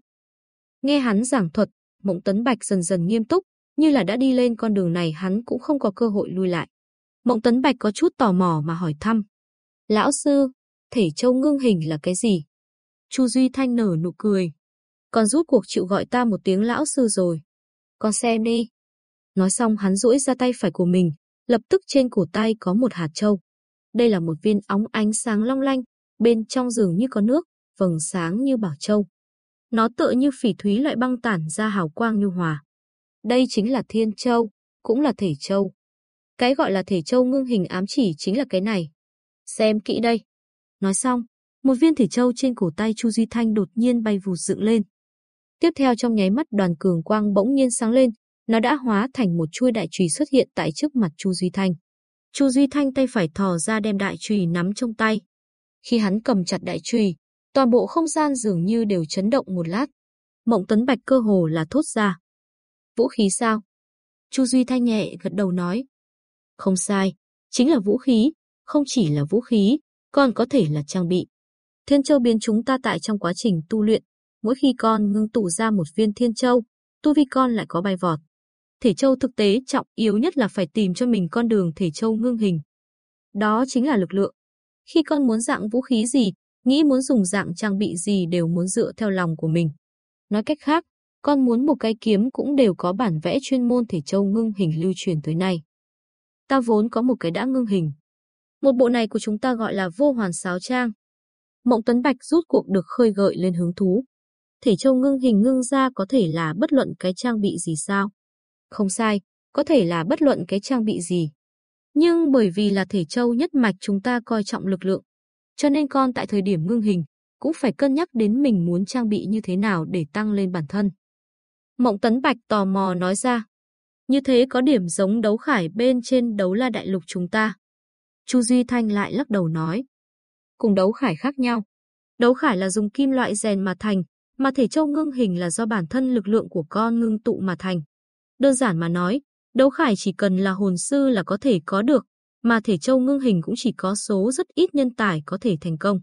Nghe hắn giảng thuật, mộng tấn bạch dần dần nghiêm túc, như là đã đi lên con đường này hắn cũng không có cơ hội lui lại. Mộng tấn bạch có chút tò mò mà hỏi thăm. Lão sư, thể châu ngưng hình là cái gì? Chu Duy Thanh nở nụ cười. Con rút cuộc chịu gọi ta một tiếng lão sư rồi. Con xem đi. Nói xong hắn duỗi ra tay phải của mình, lập tức trên cổ tay có một hạt châu. Đây là một viên óng ánh sáng long lanh, bên trong dường như có nước, vầng sáng như bảo châu. Nó tựa như phỉ thúy loại băng tản ra hào quang nhu hòa. Đây chính là thiên châu, cũng là thể châu. Cái gọi là thể châu ngưng hình ám chỉ chính là cái này. Xem kỹ đây. Nói xong, một viên thể châu trên cổ tay Chu Duy Thanh đột nhiên bay vụt dựng lên. Tiếp theo trong nháy mắt đoàn cường quang bỗng nhiên sáng lên, nó đã hóa thành một chuôi đại chùy xuất hiện tại trước mặt Chu Duy Thanh. Chu Duy Thanh tay phải thò ra đem đại chùy nắm trong tay. Khi hắn cầm chặt đại chùy, toàn bộ không gian dường như đều chấn động một lát. Mộng Tấn Bạch cơ hồ là thốt ra. Vũ khí sao? Chu Duy Thanh nhẹ gật đầu nói. Không sai, chính là vũ khí, không chỉ là vũ khí, còn có thể là trang bị. Thiên Châu biến chúng ta tại trong quá trình tu luyện, mỗi khi con ngưng tụ ra một viên Thiên Châu, tu vi con lại có bay vọt. Thể Châu thực tế trọng yếu nhất là phải tìm cho mình con đường Thể Châu ngưng hình. Đó chính là lực lượng. Khi con muốn dạng vũ khí gì, nghĩ muốn dùng dạng trang bị gì đều muốn dựa theo lòng của mình. Nói cách khác, con muốn một cái kiếm cũng đều có bản vẽ chuyên môn Thể Châu ngưng hình lưu truyền tới nay. Ta vốn có một cái đã ngưng hình. Một bộ này của chúng ta gọi là vô hoàn sáo trang. Mộng Tuấn Bạch rút cuộc được khơi gợi lên hứng thú. Thể châu ngưng hình ngưng ra có thể là bất luận cái trang bị gì sao? Không sai, có thể là bất luận cái trang bị gì. Nhưng bởi vì là thể châu nhất mạch chúng ta coi trọng lực lượng, cho nên con tại thời điểm ngưng hình cũng phải cân nhắc đến mình muốn trang bị như thế nào để tăng lên bản thân. Mộng Tấn Bạch tò mò nói ra, như thế có điểm giống đấu khải bên trên đấu la đại lục chúng ta. Chu Duy Thanh lại lắc đầu nói, cùng đấu khải khác nhau. Đấu khải là dùng kim loại rèn mà thành, mà thể châu ngưng hình là do bản thân lực lượng của con ngưng tụ mà thành. Đơn giản mà nói, đấu khải chỉ cần là hồn sư là có thể có được, mà thể châu ngưng hình cũng chỉ có số rất ít nhân tài có thể thành công.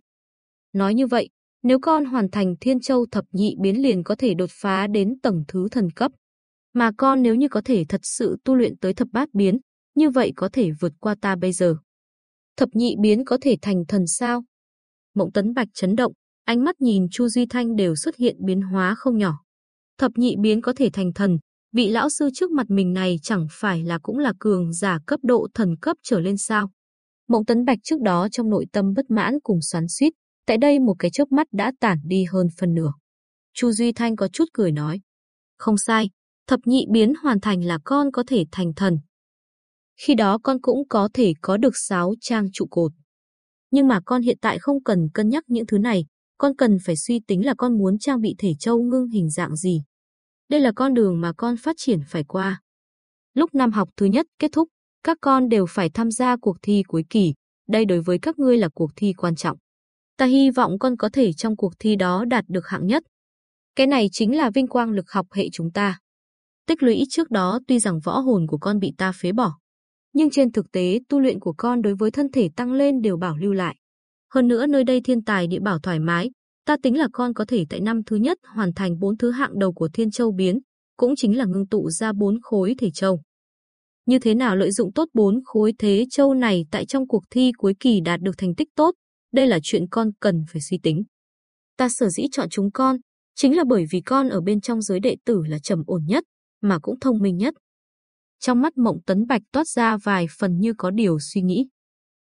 Nói như vậy, nếu con hoàn thành thiên châu thập nhị biến liền có thể đột phá đến tầng thứ thần cấp. Mà con nếu như có thể thật sự tu luyện tới thập bát biến, như vậy có thể vượt qua ta bây giờ. thập nhị biến có thể thành thần sao? Mộng Tấn Bạch chấn động, ánh mắt nhìn Chu Duy Thanh đều xuất hiện biến hóa không nhỏ. Thập nhị biến có thể thành thần, vị lão sư trước mặt mình này chẳng phải là cũng là cường giả cấp độ thần cấp trở lên sao? Mộng Tấn Bạch trước đó trong nội tâm bất mãn cùng xoắn xuýt, tại đây một cái chớp mắt đã tản đi hơn phần nửa. Chu Duy Thanh có chút cười nói, không sai, thập nhị biến hoàn thành là con có thể thành thần. Khi đó con cũng có thể có được sáu trang trụ cột. Nhưng mà con hiện tại không cần cân nhắc những thứ này, con cần phải suy tính là con muốn trang bị thể châu ngưng hình dạng gì. Đây là con đường mà con phát triển phải qua. Lúc năm học thứ nhất kết thúc, các con đều phải tham gia cuộc thi cuối kỳ, đây đối với các ngươi là cuộc thi quan trọng. Ta hy vọng con có thể trong cuộc thi đó đạt được hạng nhất. Cái này chính là vinh quang lực học hệ chúng ta. Tích lũy trước đó tuy rằng võ hồn của con bị ta phế bỏ, nhưng trên thực tế tu luyện của con đối với thân thể tăng lên đều bảo lưu lại. Hơn nữa nơi đây thiên tài địa bảo thoải mái, ta tính là con có thể tại năm thứ nhất hoàn thành bốn thứ hạng đầu của Thiên Châu biến, cũng chính là ngưng tụ ra bốn khối thể châu. Như thế nào lợi dụng tốt bốn khối thế châu này tại trong cuộc thi cuối kỳ đạt được thành tích tốt, đây là chuyện con cần phải suy tính. Ta sở dĩ chọn chúng con, chính là bởi vì con ở bên trong giới đệ tử là trầm ổn nhất, mà cũng thông minh nhất. Trong mắt Mộng Tấn Bạch toát ra vài phần như có điều suy nghĩ.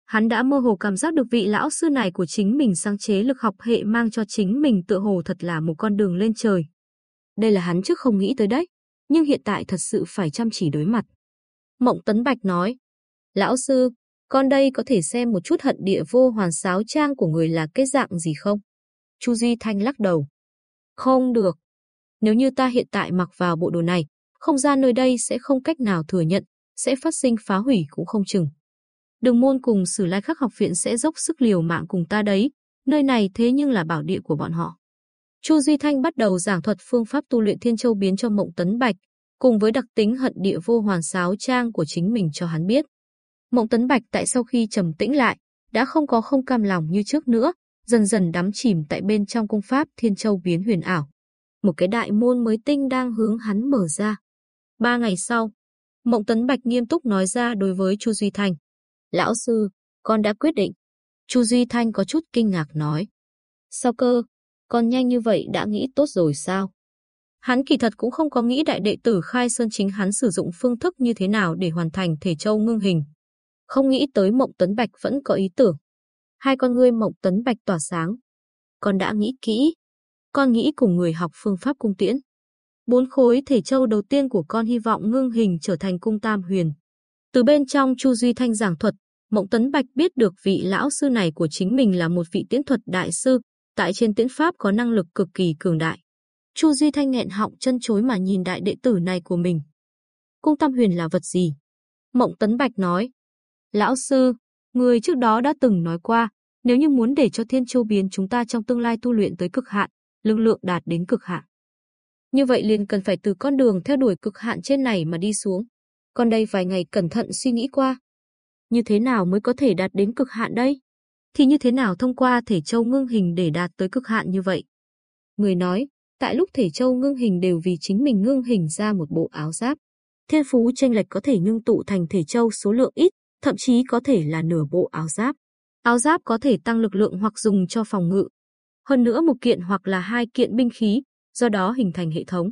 Hắn đã mơ hồ cảm giác được vị lão sư này của chính mình sáng chế lực học hệ mang cho chính mình tựa hồ thật là một con đường lên trời. Đây là hắn trước không nghĩ tới đấy, nhưng hiện tại thật sự phải chăm chỉ đối mặt. Mộng Tấn Bạch nói, Lão sư, con đây có thể xem một chút hận địa vô hoàn sáo trang của người là cái dạng gì không? Chu duy Thanh lắc đầu. Không được. Nếu như ta hiện tại mặc vào bộ đồ này, không gian nơi đây sẽ không cách nào thừa nhận, sẽ phát sinh phá hủy cũng không chừng. Đường môn cùng Sử Lai Khắc học viện sẽ dốc sức liều mạng cùng ta đấy, nơi này thế nhưng là bảo địa của bọn họ. Chu Duy Thanh bắt đầu giảng thuật phương pháp tu luyện Thiên Châu biến cho Mộng Tấn Bạch, cùng với đặc tính hận địa vô hoàn sáo trang của chính mình cho hắn biết. Mộng Tấn Bạch tại sau khi trầm tĩnh lại, đã không có không cam lòng như trước nữa, dần dần đắm chìm tại bên trong công pháp Thiên Châu biến huyền ảo. Một cái đại môn mới tinh đang hướng hắn mở ra. Ba ngày sau, Mộng Tấn Bạch nghiêm túc nói ra đối với Chu Duy Thanh. Lão sư, con đã quyết định. Chu Duy Thanh có chút kinh ngạc nói. Sao cơ, con nhanh như vậy đã nghĩ tốt rồi sao? Hắn kỳ thật cũng không có nghĩ đại đệ tử Khai Sơn chính hắn sử dụng phương thức như thế nào để hoàn thành thể châu ngưng hình. Không nghĩ tới Mộng Tấn Bạch vẫn có ý tưởng. Hai con ngươi Mộng Tấn Bạch tỏa sáng. Con đã nghĩ kỹ. Con nghĩ cùng người học phương pháp cung tiễn. Bốn khối thể châu đầu tiên của con hy vọng ngưng hình trở thành cung tam huyền. Từ bên trong Chu Duy Thanh giảng thuật, Mộng Tấn Bạch biết được vị lão sư này của chính mình là một vị tiễn thuật đại sư, tại trên tiễn pháp có năng lực cực kỳ cường đại. Chu Duy Thanh nghẹn họng chân chối mà nhìn đại đệ tử này của mình. Cung Tam Huyền là vật gì? Mộng Tấn Bạch nói. Lão sư, người trước đó đã từng nói qua, nếu như muốn để cho Thiên Châu biến chúng ta trong tương lai tu luyện tới cực hạn, lực lượng đạt đến cực hạn. Như vậy liền cần phải từ con đường theo đuổi cực hạn trên này mà đi xuống con đây vài ngày cẩn thận suy nghĩ qua. Như thế nào mới có thể đạt đến cực hạn đây? Thì như thế nào thông qua thể châu ngưng hình để đạt tới cực hạn như vậy? Người nói, tại lúc thể châu ngưng hình đều vì chính mình ngưng hình ra một bộ áo giáp. Thiên phú tranh lệch có thể ngưng tụ thành thể châu số lượng ít, thậm chí có thể là nửa bộ áo giáp. Áo giáp có thể tăng lực lượng hoặc dùng cho phòng ngự. Hơn nữa một kiện hoặc là hai kiện binh khí, do đó hình thành hệ thống.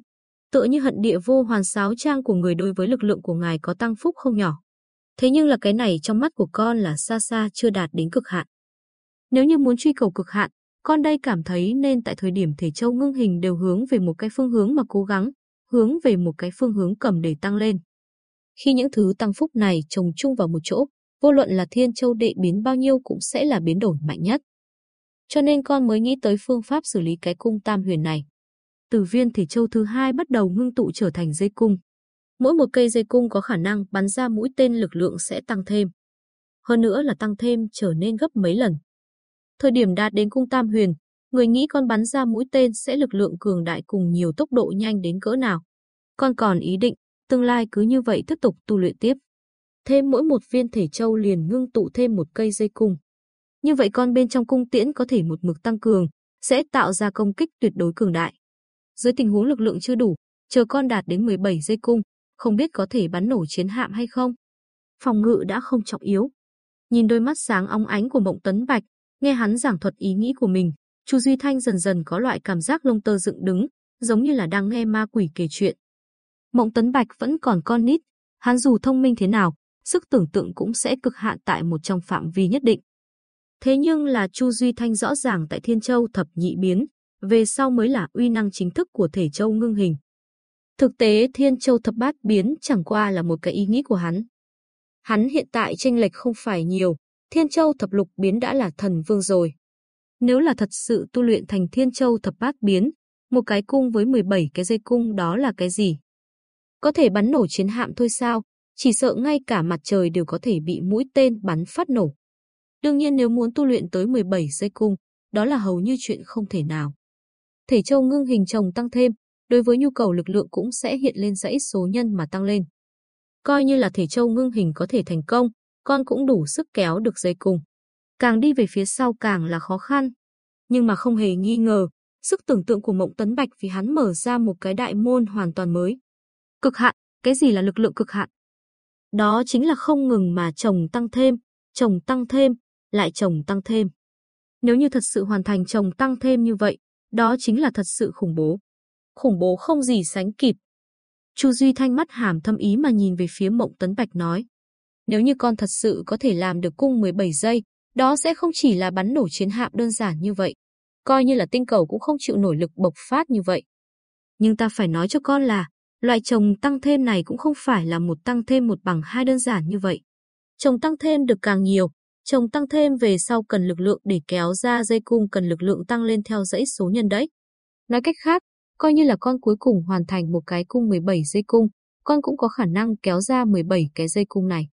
Tựa như hận địa vô hoàn sáo trang của người đối với lực lượng của ngài có tăng phúc không nhỏ. Thế nhưng là cái này trong mắt của con là xa xa chưa đạt đến cực hạn. Nếu như muốn truy cầu cực hạn, con đây cảm thấy nên tại thời điểm thể châu ngưng hình đều hướng về một cái phương hướng mà cố gắng, hướng về một cái phương hướng cầm để tăng lên. Khi những thứ tăng phúc này trồng chung vào một chỗ, vô luận là thiên châu đệ biến bao nhiêu cũng sẽ là biến đổi mạnh nhất. Cho nên con mới nghĩ tới phương pháp xử lý cái cung tam huyền này. Từ viên thể châu thứ hai bắt đầu ngưng tụ trở thành dây cung. Mỗi một cây dây cung có khả năng bắn ra mũi tên lực lượng sẽ tăng thêm. Hơn nữa là tăng thêm trở nên gấp mấy lần. Thời điểm đạt đến cung tam huyền, người nghĩ con bắn ra mũi tên sẽ lực lượng cường đại cùng nhiều tốc độ nhanh đến cỡ nào. Con còn ý định, tương lai cứ như vậy tiếp tục tu luyện tiếp. Thêm mỗi một viên thể châu liền ngưng tụ thêm một cây dây cung. Như vậy con bên trong cung tiễn có thể một mực tăng cường, sẽ tạo ra công kích tuyệt đối cường đại. Dưới tình huống lực lượng chưa đủ, chờ con đạt đến 17 dây cung, không biết có thể bắn nổ chiến hạm hay không. Phòng ngự đã không trọng yếu. nhìn đôi mắt sáng óng ánh của Mộng Tấn Bạch, nghe hắn giảng thuật ý nghĩ của mình, Chu Duy Thanh dần dần có loại cảm giác lông tơ dựng đứng, giống như là đang nghe ma quỷ kể chuyện. Mộng Tấn Bạch vẫn còn con nít, hắn dù thông minh thế nào, sức tưởng tượng cũng sẽ cực hạn tại một trong phạm vi nhất định. Thế nhưng là Chu Duy Thanh rõ ràng tại Thiên Châu thập nhị biến, về sau mới là uy năng chính thức của thể châu ngưng hình. Thực tế Thiên Châu thập bát biến chẳng qua là một cái ý nghĩ của hắn. Hắn hiện tại tranh lệch không phải nhiều, Thiên Châu thập lục biến đã là thần vương rồi. Nếu là thật sự tu luyện thành Thiên Châu thập bát biến, một cái cung với 17 cái dây cung đó là cái gì? Có thể bắn nổ chiến hạm thôi sao? Chỉ sợ ngay cả mặt trời đều có thể bị mũi tên bắn phát nổ. Đương nhiên nếu muốn tu luyện tới 17 dây cung, đó là hầu như chuyện không thể nào. Thể châu ngưng hình chồng tăng thêm, đối với nhu cầu lực lượng cũng sẽ hiện lên dãy số nhân mà tăng lên. Coi như là thể châu ngưng hình có thể thành công, con cũng đủ sức kéo được dây cùng Càng đi về phía sau càng là khó khăn. Nhưng mà không hề nghi ngờ, sức tưởng tượng của Mộng Tấn Bạch vì hắn mở ra một cái đại môn hoàn toàn mới. Cực hạn, cái gì là lực lượng cực hạn? Đó chính là không ngừng mà chồng tăng thêm, chồng tăng thêm, lại chồng tăng thêm. Nếu như thật sự hoàn thành chồng tăng thêm như vậy, đó chính là thật sự khủng bố. Khủng bố không gì sánh kịp. Chu Duy Thanh mắt hàm thâm ý mà nhìn về phía Mộng Tấn Bạch nói. Nếu như con thật sự có thể làm được cung 17 giây, đó sẽ không chỉ là bắn nổ chiến hạm đơn giản như vậy. Coi như là tinh cầu cũng không chịu nổi lực bộc phát như vậy. Nhưng ta phải nói cho con là, loại chồng tăng thêm này cũng không phải là một tăng thêm một bằng hai đơn giản như vậy. Chồng tăng thêm được càng nhiều, chồng tăng thêm về sau cần lực lượng để kéo ra dây cung cần lực lượng tăng lên theo dãy số nhân đấy. Nói cách khác, coi như là con cuối cùng hoàn thành một cái cung 17 dây cung, con cũng có khả năng kéo ra 17 cái dây cung này.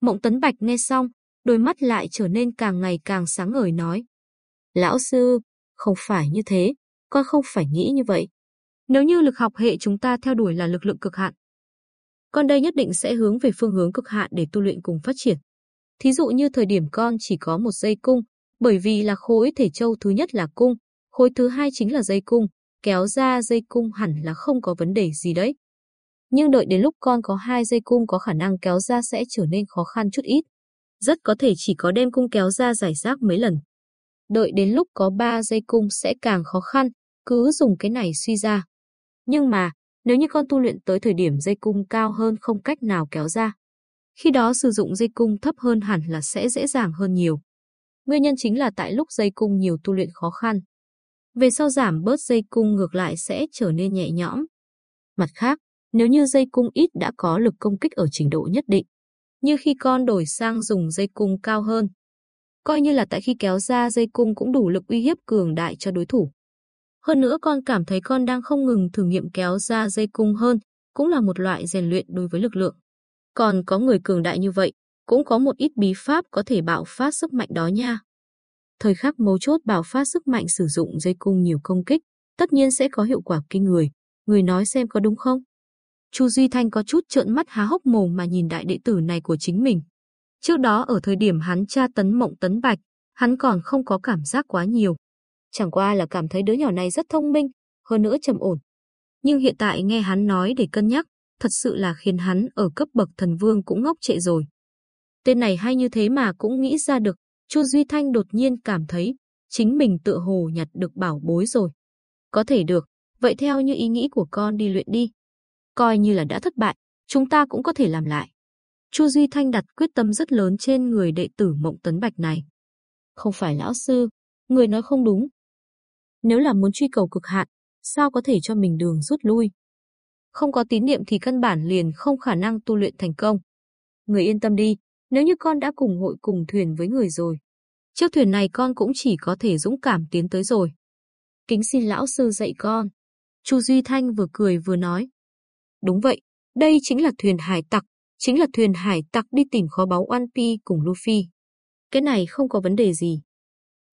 Mộng Tấn Bạch nghe xong, đôi mắt lại trở nên càng ngày càng sáng ngời nói. Lão sư, không phải như thế, con không phải nghĩ như vậy. Nếu như lực học hệ chúng ta theo đuổi là lực lượng cực hạn, con đây nhất định sẽ hướng về phương hướng cực hạn để tu luyện cùng phát triển. Thí dụ như thời điểm con chỉ có một dây cung, bởi vì là khối thể châu thứ nhất là cung, khối thứ hai chính là dây cung, kéo ra dây cung hẳn là không có vấn đề gì đấy. Nhưng đợi đến lúc con có hai dây cung có khả năng kéo ra sẽ trở nên khó khăn chút ít. Rất có thể chỉ có đem cung kéo ra giải rác mấy lần. Đợi đến lúc có ba dây cung sẽ càng khó khăn, cứ dùng cái này suy ra. Nhưng mà, nếu như con tu luyện tới thời điểm dây cung cao hơn không cách nào kéo ra, khi đó sử dụng dây cung thấp hơn hẳn là sẽ dễ dàng hơn nhiều. Nguyên nhân chính là tại lúc dây cung nhiều tu luyện khó khăn. Về sau giảm bớt dây cung ngược lại sẽ trở nên nhẹ nhõm. Mặt khác, nếu như dây cung ít đã có lực công kích ở trình độ nhất định, như khi con đổi sang dùng dây cung cao hơn, coi như là tại khi kéo ra dây cung cũng đủ lực uy hiếp cường đại cho đối thủ. Hơn nữa con cảm thấy con đang không ngừng thử nghiệm kéo ra dây cung hơn, cũng là một loại rèn luyện đối với lực lượng. Còn có người cường đại như vậy, cũng có một ít bí pháp có thể bạo phát sức mạnh đó nha. Thời khắc mấu chốt bạo phát sức mạnh sử dụng dây cung nhiều công kích, tất nhiên sẽ có hiệu quả kinh người. Người nói xem có đúng không? Chu Duy Thanh có chút trợn mắt há hốc mồm mà nhìn đại đệ tử này của chính mình. Trước đó ở thời điểm hắn tra tấn mộng tấn bạch, hắn còn không có cảm giác quá nhiều. Chẳng qua là cảm thấy đứa nhỏ này rất thông minh, hơn nữa trầm ổn. Nhưng hiện tại nghe hắn nói để cân nhắc, thật sự là khiến hắn ở cấp bậc thần vương cũng ngốc trệ rồi. Tên này hay như thế mà cũng nghĩ ra được, Chu Duy Thanh đột nhiên cảm thấy chính mình tựa hồ nhặt được bảo bối rồi. Có thể được, vậy theo như ý nghĩ của con đi luyện đi. Coi như là đã thất bại, chúng ta cũng có thể làm lại. Chu Duy Thanh đặt quyết tâm rất lớn trên người đệ tử Mộng Tấn Bạch này. Không phải lão sư, người nói không đúng. Nếu là muốn truy cầu cực hạn, sao có thể cho mình đường rút lui? Không có tín niệm thì căn bản liền không khả năng tu luyện thành công. Người yên tâm đi, nếu như con đã cùng hội cùng thuyền với người rồi. Chiếc thuyền này con cũng chỉ có thể dũng cảm tiến tới rồi. Kính xin lão sư dạy con. Chu Duy Thanh vừa cười vừa nói. Đúng vậy, đây chính là thuyền hải tặc, chính là thuyền hải tặc đi tìm kho báu One Piece cùng Luffy. Cái này không có vấn đề gì.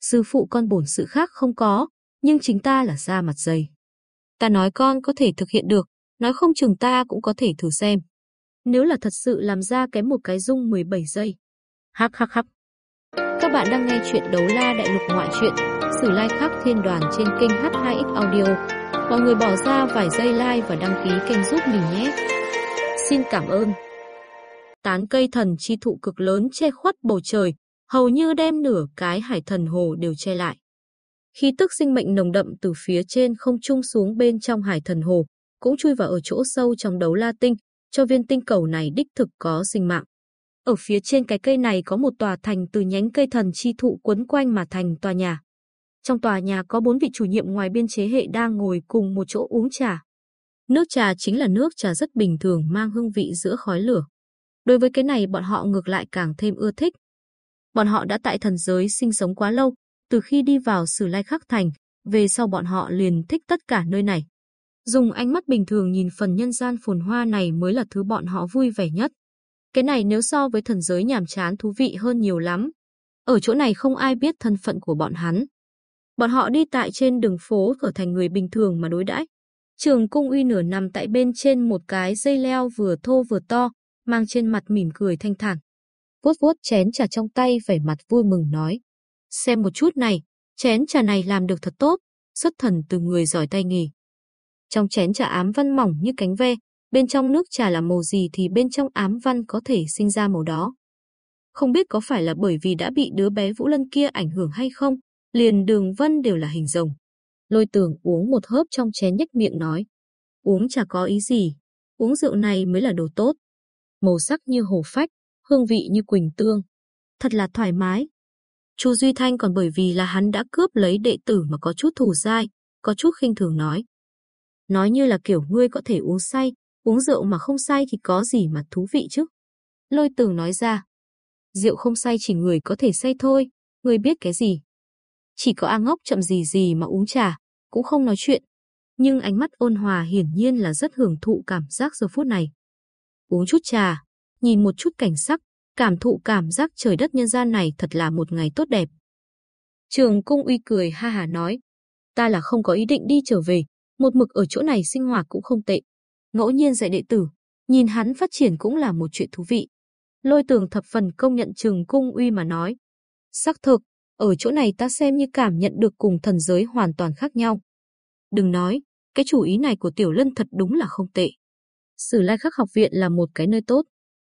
Sư phụ con bổn sự khác không có, nhưng chính ta là da mặt dày. Ta nói con có thể thực hiện được, nói không chừng ta cũng có thể thử xem. Nếu là thật sự làm ra kém một cái dung 17 giây. Hắc hắc hắc. Các bạn đang nghe chuyện đấu la đại lục ngoại truyện, sử lai like khắc thiên đoàn trên kênh H2X Audio. Mọi người bỏ ra vài giây like và đăng ký kênh giúp mình nhé. Xin cảm ơn. tán cây thần chi thụ cực lớn che khuất bầu trời, hầu như đem nửa cái hải thần hồ đều che lại. Khí tức sinh mệnh nồng đậm từ phía trên không trung xuống bên trong hải thần hồ, cũng chui vào ở chỗ sâu trong đấu la tinh, cho viên tinh cầu này đích thực có sinh mạng. Ở phía trên cái cây này có một tòa thành từ nhánh cây thần chi thụ quấn quanh mà thành tòa nhà. Trong tòa nhà có bốn vị chủ nhiệm ngoài biên chế hệ đang ngồi cùng một chỗ uống trà. Nước trà chính là nước trà rất bình thường mang hương vị giữa khói lửa. Đối với cái này bọn họ ngược lại càng thêm ưa thích. Bọn họ đã tại thần giới sinh sống quá lâu, từ khi đi vào Sử Lai Khắc Thành, về sau bọn họ liền thích tất cả nơi này. Dùng ánh mắt bình thường nhìn phần nhân gian phồn hoa này mới là thứ bọn họ vui vẻ nhất. Cái này nếu so với thần giới nhàm chán thú vị hơn nhiều lắm. Ở chỗ này không ai biết thân phận của bọn hắn. Bọn họ đi tại trên đường phố trở thành người bình thường mà đối đãi. Trường cung uy nửa nằm tại bên trên một cái dây leo vừa thô vừa to, mang trên mặt mỉm cười thanh thản. Vuốt vuốt chén trà trong tay vẻ mặt vui mừng nói. Xem một chút này, chén trà này làm được thật tốt, xuất thần từ người giỏi tay nghề. Trong chén trà ám văn mỏng như cánh ve, bên trong nước trà là màu gì thì bên trong ám văn có thể sinh ra màu đó. Không biết có phải là bởi vì đã bị đứa bé Vũ Lân kia ảnh hưởng hay không, liền đường vân đều là hình rồng. Lôi tường uống một hớp trong chén nhếch miệng nói. Uống chả có ý gì, uống rượu này mới là đồ tốt. Màu sắc như hồ phách, hương vị như quỳnh tương. Thật là thoải mái. Chu Duy Thanh còn bởi vì là hắn đã cướp lấy đệ tử mà có chút thù dai, có chút khinh thường nói. Nói như là kiểu ngươi có thể uống say, uống rượu mà không say thì có gì mà thú vị chứ. Lôi tường nói ra. Rượu không say chỉ người có thể say thôi, ngươi biết cái gì. Chỉ có A ngốc chậm gì gì mà uống trà, cũng không nói chuyện. Nhưng ánh mắt ôn hòa hiển nhiên là rất hưởng thụ cảm giác giờ phút này. Uống chút trà, nhìn một chút cảnh sắc, cảm thụ cảm giác trời đất nhân gian này thật là một ngày tốt đẹp. Trường cung uy cười ha hà nói, ta là không có ý định đi trở về, một mực ở chỗ này sinh hoạt cũng không tệ. Ngẫu nhiên dạy đệ tử, nhìn hắn phát triển cũng là một chuyện thú vị. Lôi tường thập phần công nhận trường cung uy mà nói. Xác thực, ở chỗ này ta xem như cảm nhận được cùng thần giới hoàn toàn khác nhau. Đừng nói, cái chủ ý này của Tiểu Lân thật đúng là không tệ. Sử Lai Khắc học viện là một cái nơi tốt.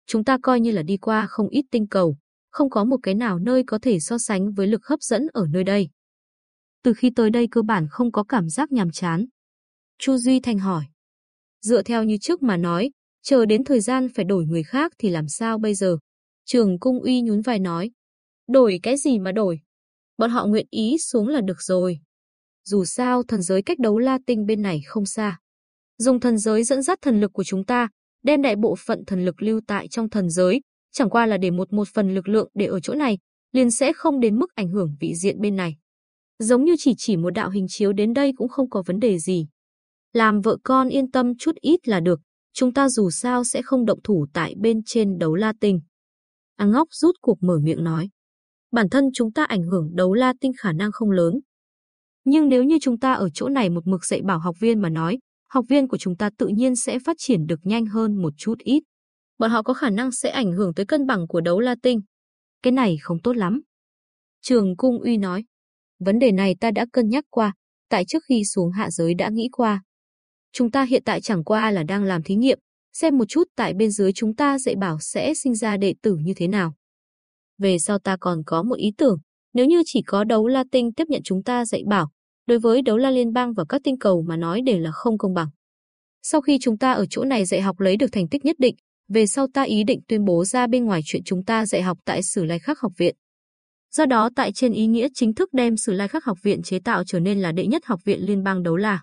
Chúng ta coi như là đi qua không ít tinh cầu, không có một cái nào nơi có thể so sánh với lực hấp dẫn ở nơi đây. Từ khi tới đây cơ bản không có cảm giác nhàm chán. Chu Duy Thành hỏi. Dựa theo như trước mà nói, chờ đến thời gian phải đổi người khác thì làm sao bây giờ? Trường Cung Uy nhún vai nói. Đổi cái gì mà đổi? Bọn họ nguyện ý xuống là được rồi. Dù sao thần giới cách đấu la tinh bên này không xa. Dùng thần giới dẫn dắt thần lực của chúng ta, đem đại bộ phận thần lực lưu tại trong thần giới, chẳng qua là để một một phần lực lượng để ở chỗ này, liền sẽ không đến mức ảnh hưởng vị diện bên này. Giống như chỉ chỉ một đạo hình chiếu đến đây cũng không có vấn đề gì. Làm vợ con yên tâm chút ít là được, chúng ta dù sao sẽ không động thủ tại bên trên đấu la tinh. A ngốc rút cuộc mở miệng nói. Bản thân chúng ta ảnh hưởng đấu la tinh khả năng không lớn. Nhưng nếu như chúng ta ở chỗ này một mực dạy bảo học viên mà nói, học viên của chúng ta tự nhiên sẽ phát triển được nhanh hơn một chút ít. Bọn họ có khả năng sẽ ảnh hưởng tới cân bằng của đấu la tinh. Cái này không tốt lắm. Trường Cung Uy nói, vấn đề này ta đã cân nhắc qua, tại trước khi xuống hạ giới đã nghĩ qua. Chúng ta hiện tại chẳng qua là đang làm thí nghiệm, xem một chút tại bên dưới chúng ta dạy bảo sẽ sinh ra đệ tử như thế nào. Về sau ta còn có một ý tưởng, nếu như chỉ có đấu la tinh tiếp nhận chúng ta dạy bảo, đối với đấu la liên bang và các tinh cầu mà nói đều là không công bằng. Sau khi chúng ta ở chỗ này dạy học lấy được thành tích nhất định, về sau ta ý định tuyên bố ra bên ngoài chuyện chúng ta dạy học tại Sử Lai Khắc học viện. Do đó tại trên ý nghĩa chính thức đem Sử Lai Khắc học viện chế tạo trở nên là đệ nhất học viện liên bang đấu la.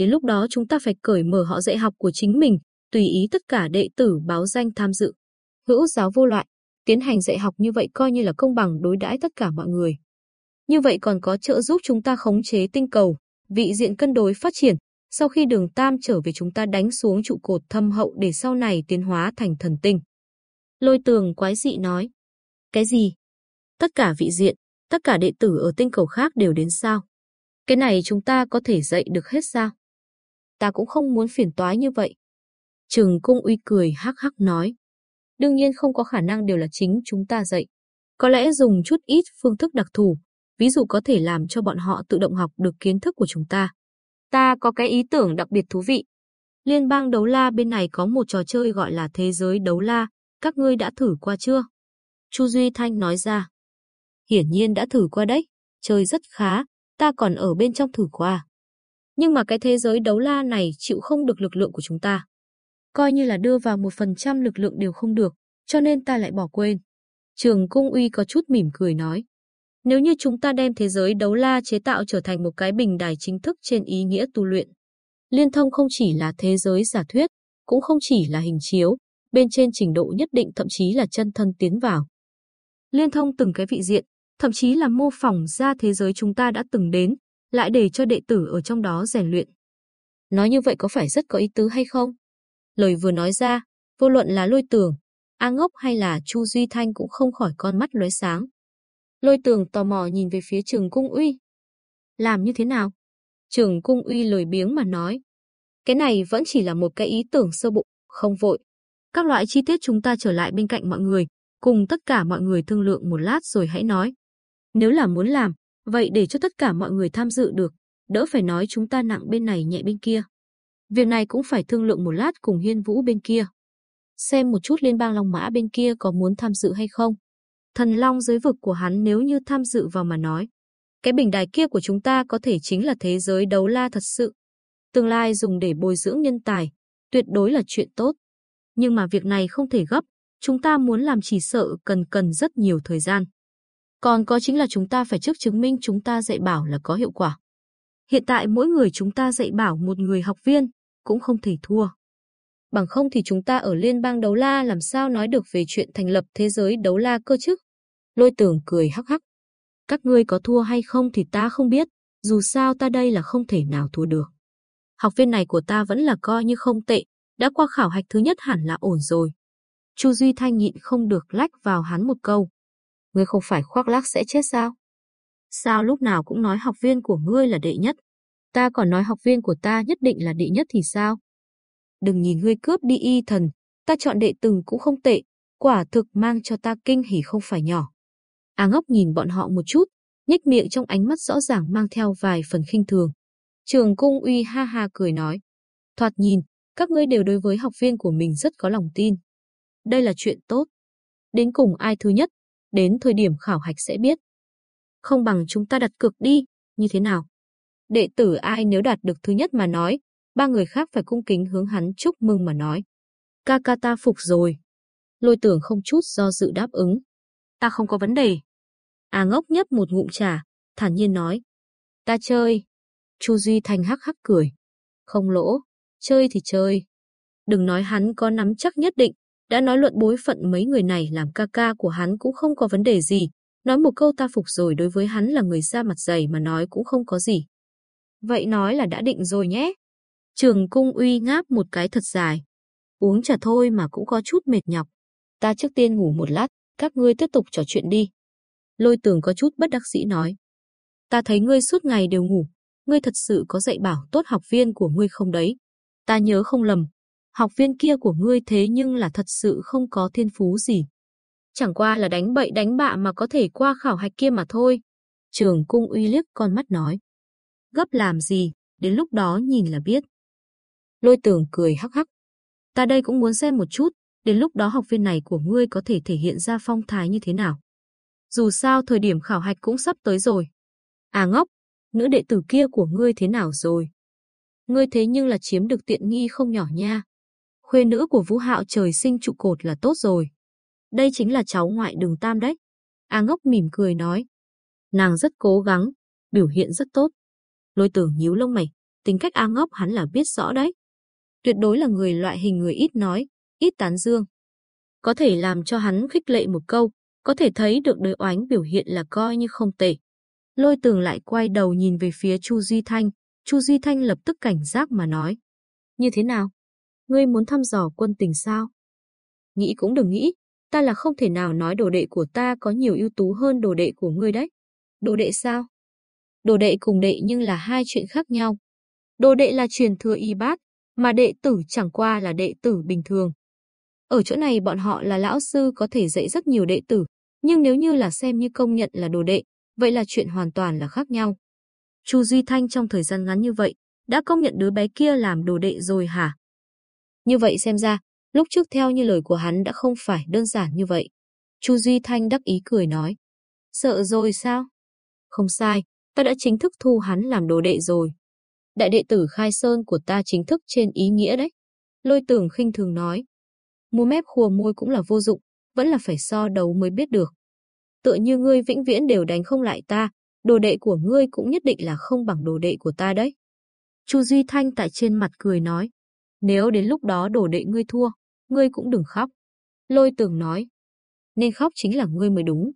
Đến lúc đó chúng ta phải cởi mở họ dạy học của chính mình, tùy ý tất cả đệ tử báo danh tham dự. Hữu giáo vô loại, tiến hành dạy học như vậy coi như là công bằng đối đãi tất cả mọi người. Như vậy còn có trợ giúp chúng ta khống chế tinh cầu, vị diện cân đối phát triển, sau khi đường Tam trở về chúng ta đánh xuống trụ cột thâm hậu để sau này tiến hóa thành thần tinh. Lôi tường quái dị nói. Cái gì? Tất cả vị diện, tất cả đệ tử ở tinh cầu khác đều đến sao? Cái này chúng ta có thể dạy được hết sao? Ta cũng không muốn phiền toái như vậy. Trừng cung uy cười hắc hắc nói. Đương nhiên không có khả năng đều là chính chúng ta dạy. Có lẽ dùng chút ít phương thức đặc thù, ví dụ có thể làm cho bọn họ tự động học được kiến thức của chúng ta. Ta có cái ý tưởng đặc biệt thú vị. Liên bang đấu la bên này có một trò chơi gọi là thế giới đấu la, các ngươi đã thử qua chưa? Chu Duy Thanh nói ra. Hiển nhiên đã thử qua đấy, chơi rất khá, ta còn ở bên trong thử qua. Nhưng mà cái thế giới đấu la này chịu không được lực lượng của chúng ta. Coi như là đưa vào một phần trăm lực lượng đều không được, cho nên ta lại bỏ quên. Trường Cung Uy có chút mỉm cười nói. Nếu như chúng ta đem thế giới đấu la chế tạo trở thành một cái bình đài chính thức trên ý nghĩa tu luyện, liên thông không chỉ là thế giới giả thuyết, cũng không chỉ là hình chiếu, bên trên trình độ nhất định thậm chí là chân thân tiến vào. Liên thông từng cái vị diện, thậm chí là mô phỏng ra thế giới chúng ta đã từng đến, lại để cho đệ tử ở trong đó rèn luyện. Nói như vậy có phải rất có ý tứ hay không? Lời vừa nói ra, vô luận là lôi tường, A ngốc hay là Chu Duy Thanh cũng không khỏi con mắt lóe sáng. Lôi tường tò mò nhìn về phía trường cung uy. Làm như thế nào? Trường cung uy lời biếng mà nói. Cái này vẫn chỉ là một cái ý tưởng sơ bộ, không vội. Các loại chi tiết chúng ta trở lại bên cạnh mọi người, cùng tất cả mọi người thương lượng một lát rồi hãy nói. Nếu là muốn làm, vậy để cho tất cả mọi người tham dự được, đỡ phải nói chúng ta nặng bên này nhẹ bên kia. Việc này cũng phải thương lượng một lát cùng Hiên Vũ bên kia. Xem một chút liên bang Long Mã bên kia có muốn tham dự hay không. Thần Long giới vực của hắn nếu như tham dự vào mà nói. Cái bình đài kia của chúng ta có thể chính là thế giới đấu la thật sự. Tương lai dùng để bồi dưỡng nhân tài, tuyệt đối là chuyện tốt. Nhưng mà việc này không thể gấp, chúng ta muốn làm chỉ sợ cần cần rất nhiều thời gian. Còn có chính là chúng ta phải trước chứng minh chúng ta dạy bảo là có hiệu quả. Hiện tại mỗi người chúng ta dạy bảo một người học viên, cũng không thể thua. Bằng không thì chúng ta ở liên bang đấu la làm sao nói được về chuyện thành lập thế giới đấu la cơ chứ? Lôi tường cười hắc hắc. Các ngươi có thua hay không thì ta không biết, dù sao ta đây là không thể nào thua được. Học viên này của ta vẫn là coi như không tệ, đã qua khảo hạch thứ nhất hẳn là ổn rồi. Chu Duy Thanh nhịn không được lách vào hắn một câu. Ngươi không phải khoác lác sẽ chết sao? Sao lúc nào cũng nói học viên của ngươi là đệ nhất? Ta còn nói học viên của ta nhất định là đệ nhất thì sao? Đừng nhìn ngươi cướp đi y thần, ta chọn đệ từng cũng không tệ, quả thực mang cho ta kinh hỉ không phải nhỏ. A ngốc nhìn bọn họ một chút, nhếch miệng trong ánh mắt rõ ràng mang theo vài phần khinh thường. Trường cung uy ha ha cười nói. Thoạt nhìn, các ngươi đều đối với học viên của mình rất có lòng tin. Đây là chuyện tốt. Đến cùng ai thứ nhất, đến thời điểm khảo hạch sẽ biết. Không bằng chúng ta đặt cược đi, như thế nào? Đệ tử ai nếu đạt được thứ nhất mà nói, ba người khác phải cung kính hướng hắn chúc mừng mà nói. Ca ca ta phục rồi. Lôi tưởng không chút do dự đáp ứng. Ta không có vấn đề. À ngốc nhấp một ngụm trà, thản nhiên nói. Ta chơi. Chu Duy Thành hắc hắc cười. Không lỗ, chơi thì chơi. Đừng nói hắn có nắm chắc nhất định, đã nói luận bối phận mấy người này làm ca ca của hắn cũng không có vấn đề gì. Nói một câu ta phục rồi đối với hắn là người da mặt dày mà nói cũng không có gì. Vậy nói là đã định rồi nhé. Trường cung uy ngáp một cái thật dài. Uống trà thôi mà cũng có chút mệt nhọc. Ta trước tiên ngủ một lát, các ngươi tiếp tục trò chuyện đi. Lôi tường có chút bất đắc dĩ nói. Ta thấy ngươi suốt ngày đều ngủ. Ngươi thật sự có dạy bảo tốt học viên của ngươi không đấy? Ta nhớ không lầm. Học viên kia của ngươi thế nhưng là thật sự không có thiên phú gì. Chẳng qua là đánh bậy đánh bạ mà có thể qua khảo hạch kia mà thôi. Trường cung uy liếc con mắt nói. Gấp làm gì, đến lúc đó nhìn là biết. Lôi tường cười hắc hắc. Ta đây cũng muốn xem một chút, đến lúc đó học viên này của ngươi có thể thể hiện ra phong thái như thế nào. Dù sao thời điểm khảo hạch cũng sắp tới rồi. À ngốc, nữ đệ tử kia của ngươi thế nào rồi? Ngươi thế nhưng là chiếm được tiện nghi không nhỏ nha. Khuê nữ của Vũ Hạo trời sinh trụ cột là tốt rồi. Đây chính là cháu ngoại đường tam đấy. A ngốc mỉm cười nói. Nàng rất cố gắng, biểu hiện rất tốt. Lôi tưởng nhíu lông mày, tính cách A ngốc hắn là biết rõ đấy. Tuyệt đối là người loại hình người ít nói, ít tán dương. Có thể làm cho hắn khích lệ một câu, có thể thấy được đời oánh biểu hiện là coi như không tệ. Lôi tường lại quay đầu nhìn về phía Chu Duy Thanh, Chu Duy Thanh lập tức cảnh giác mà nói. Như thế nào? Ngươi muốn thăm dò quân tình sao? Nghĩ cũng đừng nghĩ, ta là không thể nào nói đồ đệ của ta có nhiều ưu tú hơn đồ đệ của ngươi đấy. Đồ đệ sao? Đồ đệ cùng đệ nhưng là hai chuyện khác nhau. Đồ đệ là truyền thừa y bát, mà đệ tử chẳng qua là đệ tử bình thường. Ở chỗ này bọn họ là lão sư có thể dạy rất nhiều đệ tử, nhưng nếu như là xem như công nhận là đồ đệ, vậy là chuyện hoàn toàn là khác nhau. Chu Duy Thanh trong thời gian ngắn như vậy, đã công nhận đứa bé kia làm đồ đệ rồi hả? Như vậy xem ra, Lúc trước theo như lời của hắn đã không phải đơn giản như vậy. Chu Duy Thanh đắc ý cười nói. Sợ rồi sao? Không sai, ta đã chính thức thu hắn làm đồ đệ rồi. Đại đệ tử khai sơn của ta chính thức trên ý nghĩa đấy. Lôi tưởng khinh thường nói. Mua mép khùa môi cũng là vô dụng, vẫn là phải so đấu mới biết được. Tựa như ngươi vĩnh viễn đều đánh không lại ta, đồ đệ của ngươi cũng nhất định là không bằng đồ đệ của ta đấy. Chu Duy Thanh tại trên mặt cười nói. Nếu đến lúc đó đổ đệ ngươi thua, ngươi cũng đừng khóc. Lôi tường nói. Nên khóc chính là ngươi mới đúng.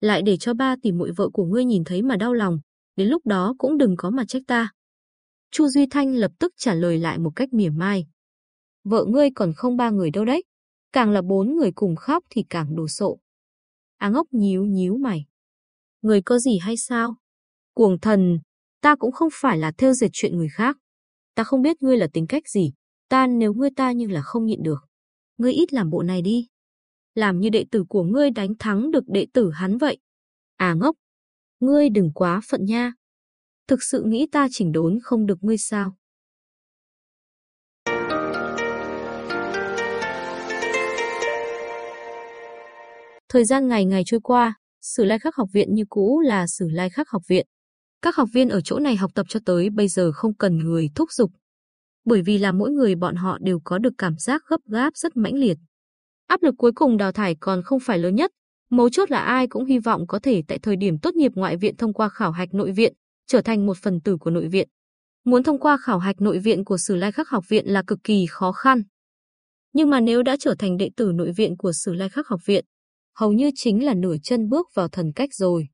Lại để cho ba tỷ muội vợ của ngươi nhìn thấy mà đau lòng, đến lúc đó cũng đừng có mà trách ta. Chu Duy Thanh lập tức trả lời lại một cách mỉa mai. Vợ ngươi còn không ba người đâu đấy. Càng là bốn người cùng khóc thì càng đồ sộ. Á ngốc nhíu nhíu mày. Người có gì hay sao? Cuồng thần, ta cũng không phải là theo dệt chuyện người khác. Ta không biết ngươi là tính cách gì, ta nếu ngươi ta nhưng là không nhịn được. Ngươi ít làm bộ này đi. Làm như đệ tử của ngươi đánh thắng được đệ tử hắn vậy. À ngốc, ngươi đừng quá phận nha. Thực sự nghĩ ta chỉnh đốn không được ngươi sao? Thời gian ngày ngày trôi qua, Sử Lai Khắc học viện như cũ là Sử Lai Khắc học viện. Các học viên ở chỗ này học tập cho tới bây giờ không cần người thúc giục. Bởi vì là mỗi người bọn họ đều có được cảm giác gấp gáp rất mãnh liệt. Áp lực cuối cùng đào thải còn không phải lớn nhất, mấu chốt là ai cũng hy vọng có thể tại thời điểm tốt nghiệp ngoại viện thông qua khảo hạch nội viện, trở thành một phần tử của nội viện. Muốn thông qua khảo hạch nội viện của Sử Lai Khắc học viện là cực kỳ khó khăn. Nhưng mà nếu đã trở thành đệ tử nội viện của Sử Lai Khắc học viện, hầu như chính là nửa chân bước vào thần cách rồi.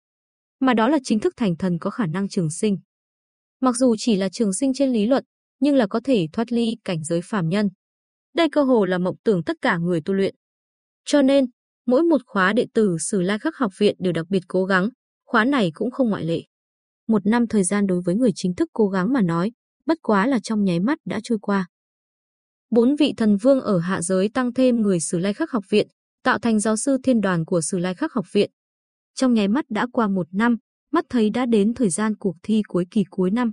Mà đó là chính thức thành thần có khả năng trường sinh. Mặc dù chỉ là trường sinh trên lý luận, nhưng là có thể thoát ly cảnh giới phàm nhân. Đây cơ hồ là mộng tưởng tất cả người tu luyện. Cho nên, mỗi một khóa đệ tử Sử Lai Khắc học viện đều đặc biệt cố gắng, khóa này cũng không ngoại lệ. Một năm thời gian đối với người chính thức cố gắng mà nói, bất quá là trong nháy mắt đã trôi qua. Bốn vị thần vương ở hạ giới tăng thêm người Sử Lai Khắc học viện, tạo thành giáo sư thiên đoàn của Sử Lai Khắc học viện. Trong nháy mắt đã qua một năm, mắt thấy đã đến thời gian cuộc thi cuối kỳ cuối năm.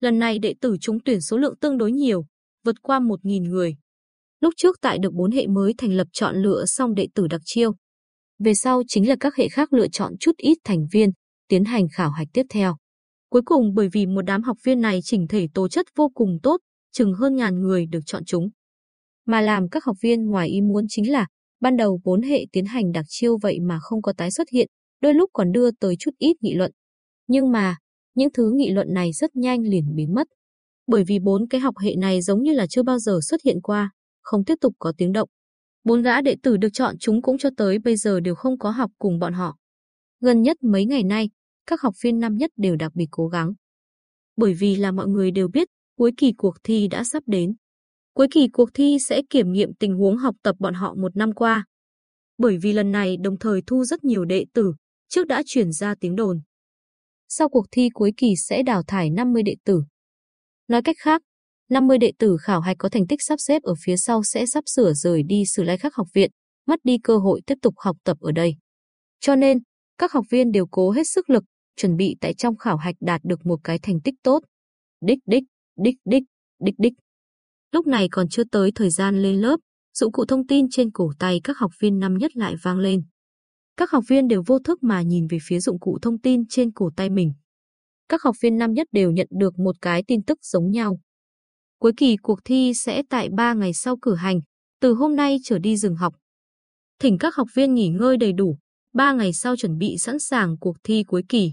Lần này đệ tử trúng tuyển số lượng tương đối nhiều, vượt qua 1.000 người. Lúc trước tại được bốn hệ mới thành lập chọn lựa xong đệ tử đặc chiêu. Về sau chính là các hệ khác lựa chọn chút ít thành viên, tiến hành khảo hạch tiếp theo. Cuối cùng bởi vì một đám học viên này chỉnh thể tố chất vô cùng tốt, chừng hơn ngàn người được chọn chúng. Mà làm các học viên ngoài ý muốn chính là ban đầu bốn hệ tiến hành đặc chiêu vậy mà không có tái xuất hiện, đôi lúc còn đưa tới chút ít nghị luận. Nhưng mà, những thứ nghị luận này rất nhanh liền biến mất. Bởi vì bốn cái học hệ này giống như là chưa bao giờ xuất hiện qua, không tiếp tục có tiếng động. Bốn gã đệ tử được chọn chúng cũng cho tới bây giờ đều không có học cùng bọn họ. Gần nhất mấy ngày nay, các học viên năm nhất đều đặc biệt cố gắng. Bởi vì là mọi người đều biết, cuối kỳ cuộc thi đã sắp đến. Cuối kỳ cuộc thi sẽ kiểm nghiệm tình huống học tập bọn họ một năm qua. Bởi vì lần này đồng thời thu rất nhiều đệ tử, trước đã chuyển ra tiếng đồn. Sau cuộc thi cuối kỳ sẽ đào thải 50 đệ tử. Nói cách khác, 50 đệ tử khảo hạch có thành tích sắp xếp ở phía sau sẽ sắp sửa rời đi Sử Lai Khắc học viện, mất đi cơ hội tiếp tục học tập ở đây. Cho nên, các học viên đều cố hết sức lực, chuẩn bị tại trong khảo hạch đạt được một cái thành tích tốt. Đích đích, đích đích, đích đích. Lúc này còn chưa tới thời gian lên lớp, dụng cụ thông tin trên cổ tay các học viên năm nhất lại vang lên. Các học viên đều vô thức mà nhìn về phía dụng cụ thông tin trên cổ tay mình. Các học viên năm nhất đều nhận được một cái tin tức giống nhau. Cuối kỳ cuộc thi sẽ tại 3 ngày sau cử hành, từ hôm nay trở đi dừng học. Thỉnh các học viên nghỉ ngơi đầy đủ, 3 ngày sau chuẩn bị sẵn sàng cuộc thi cuối kỳ.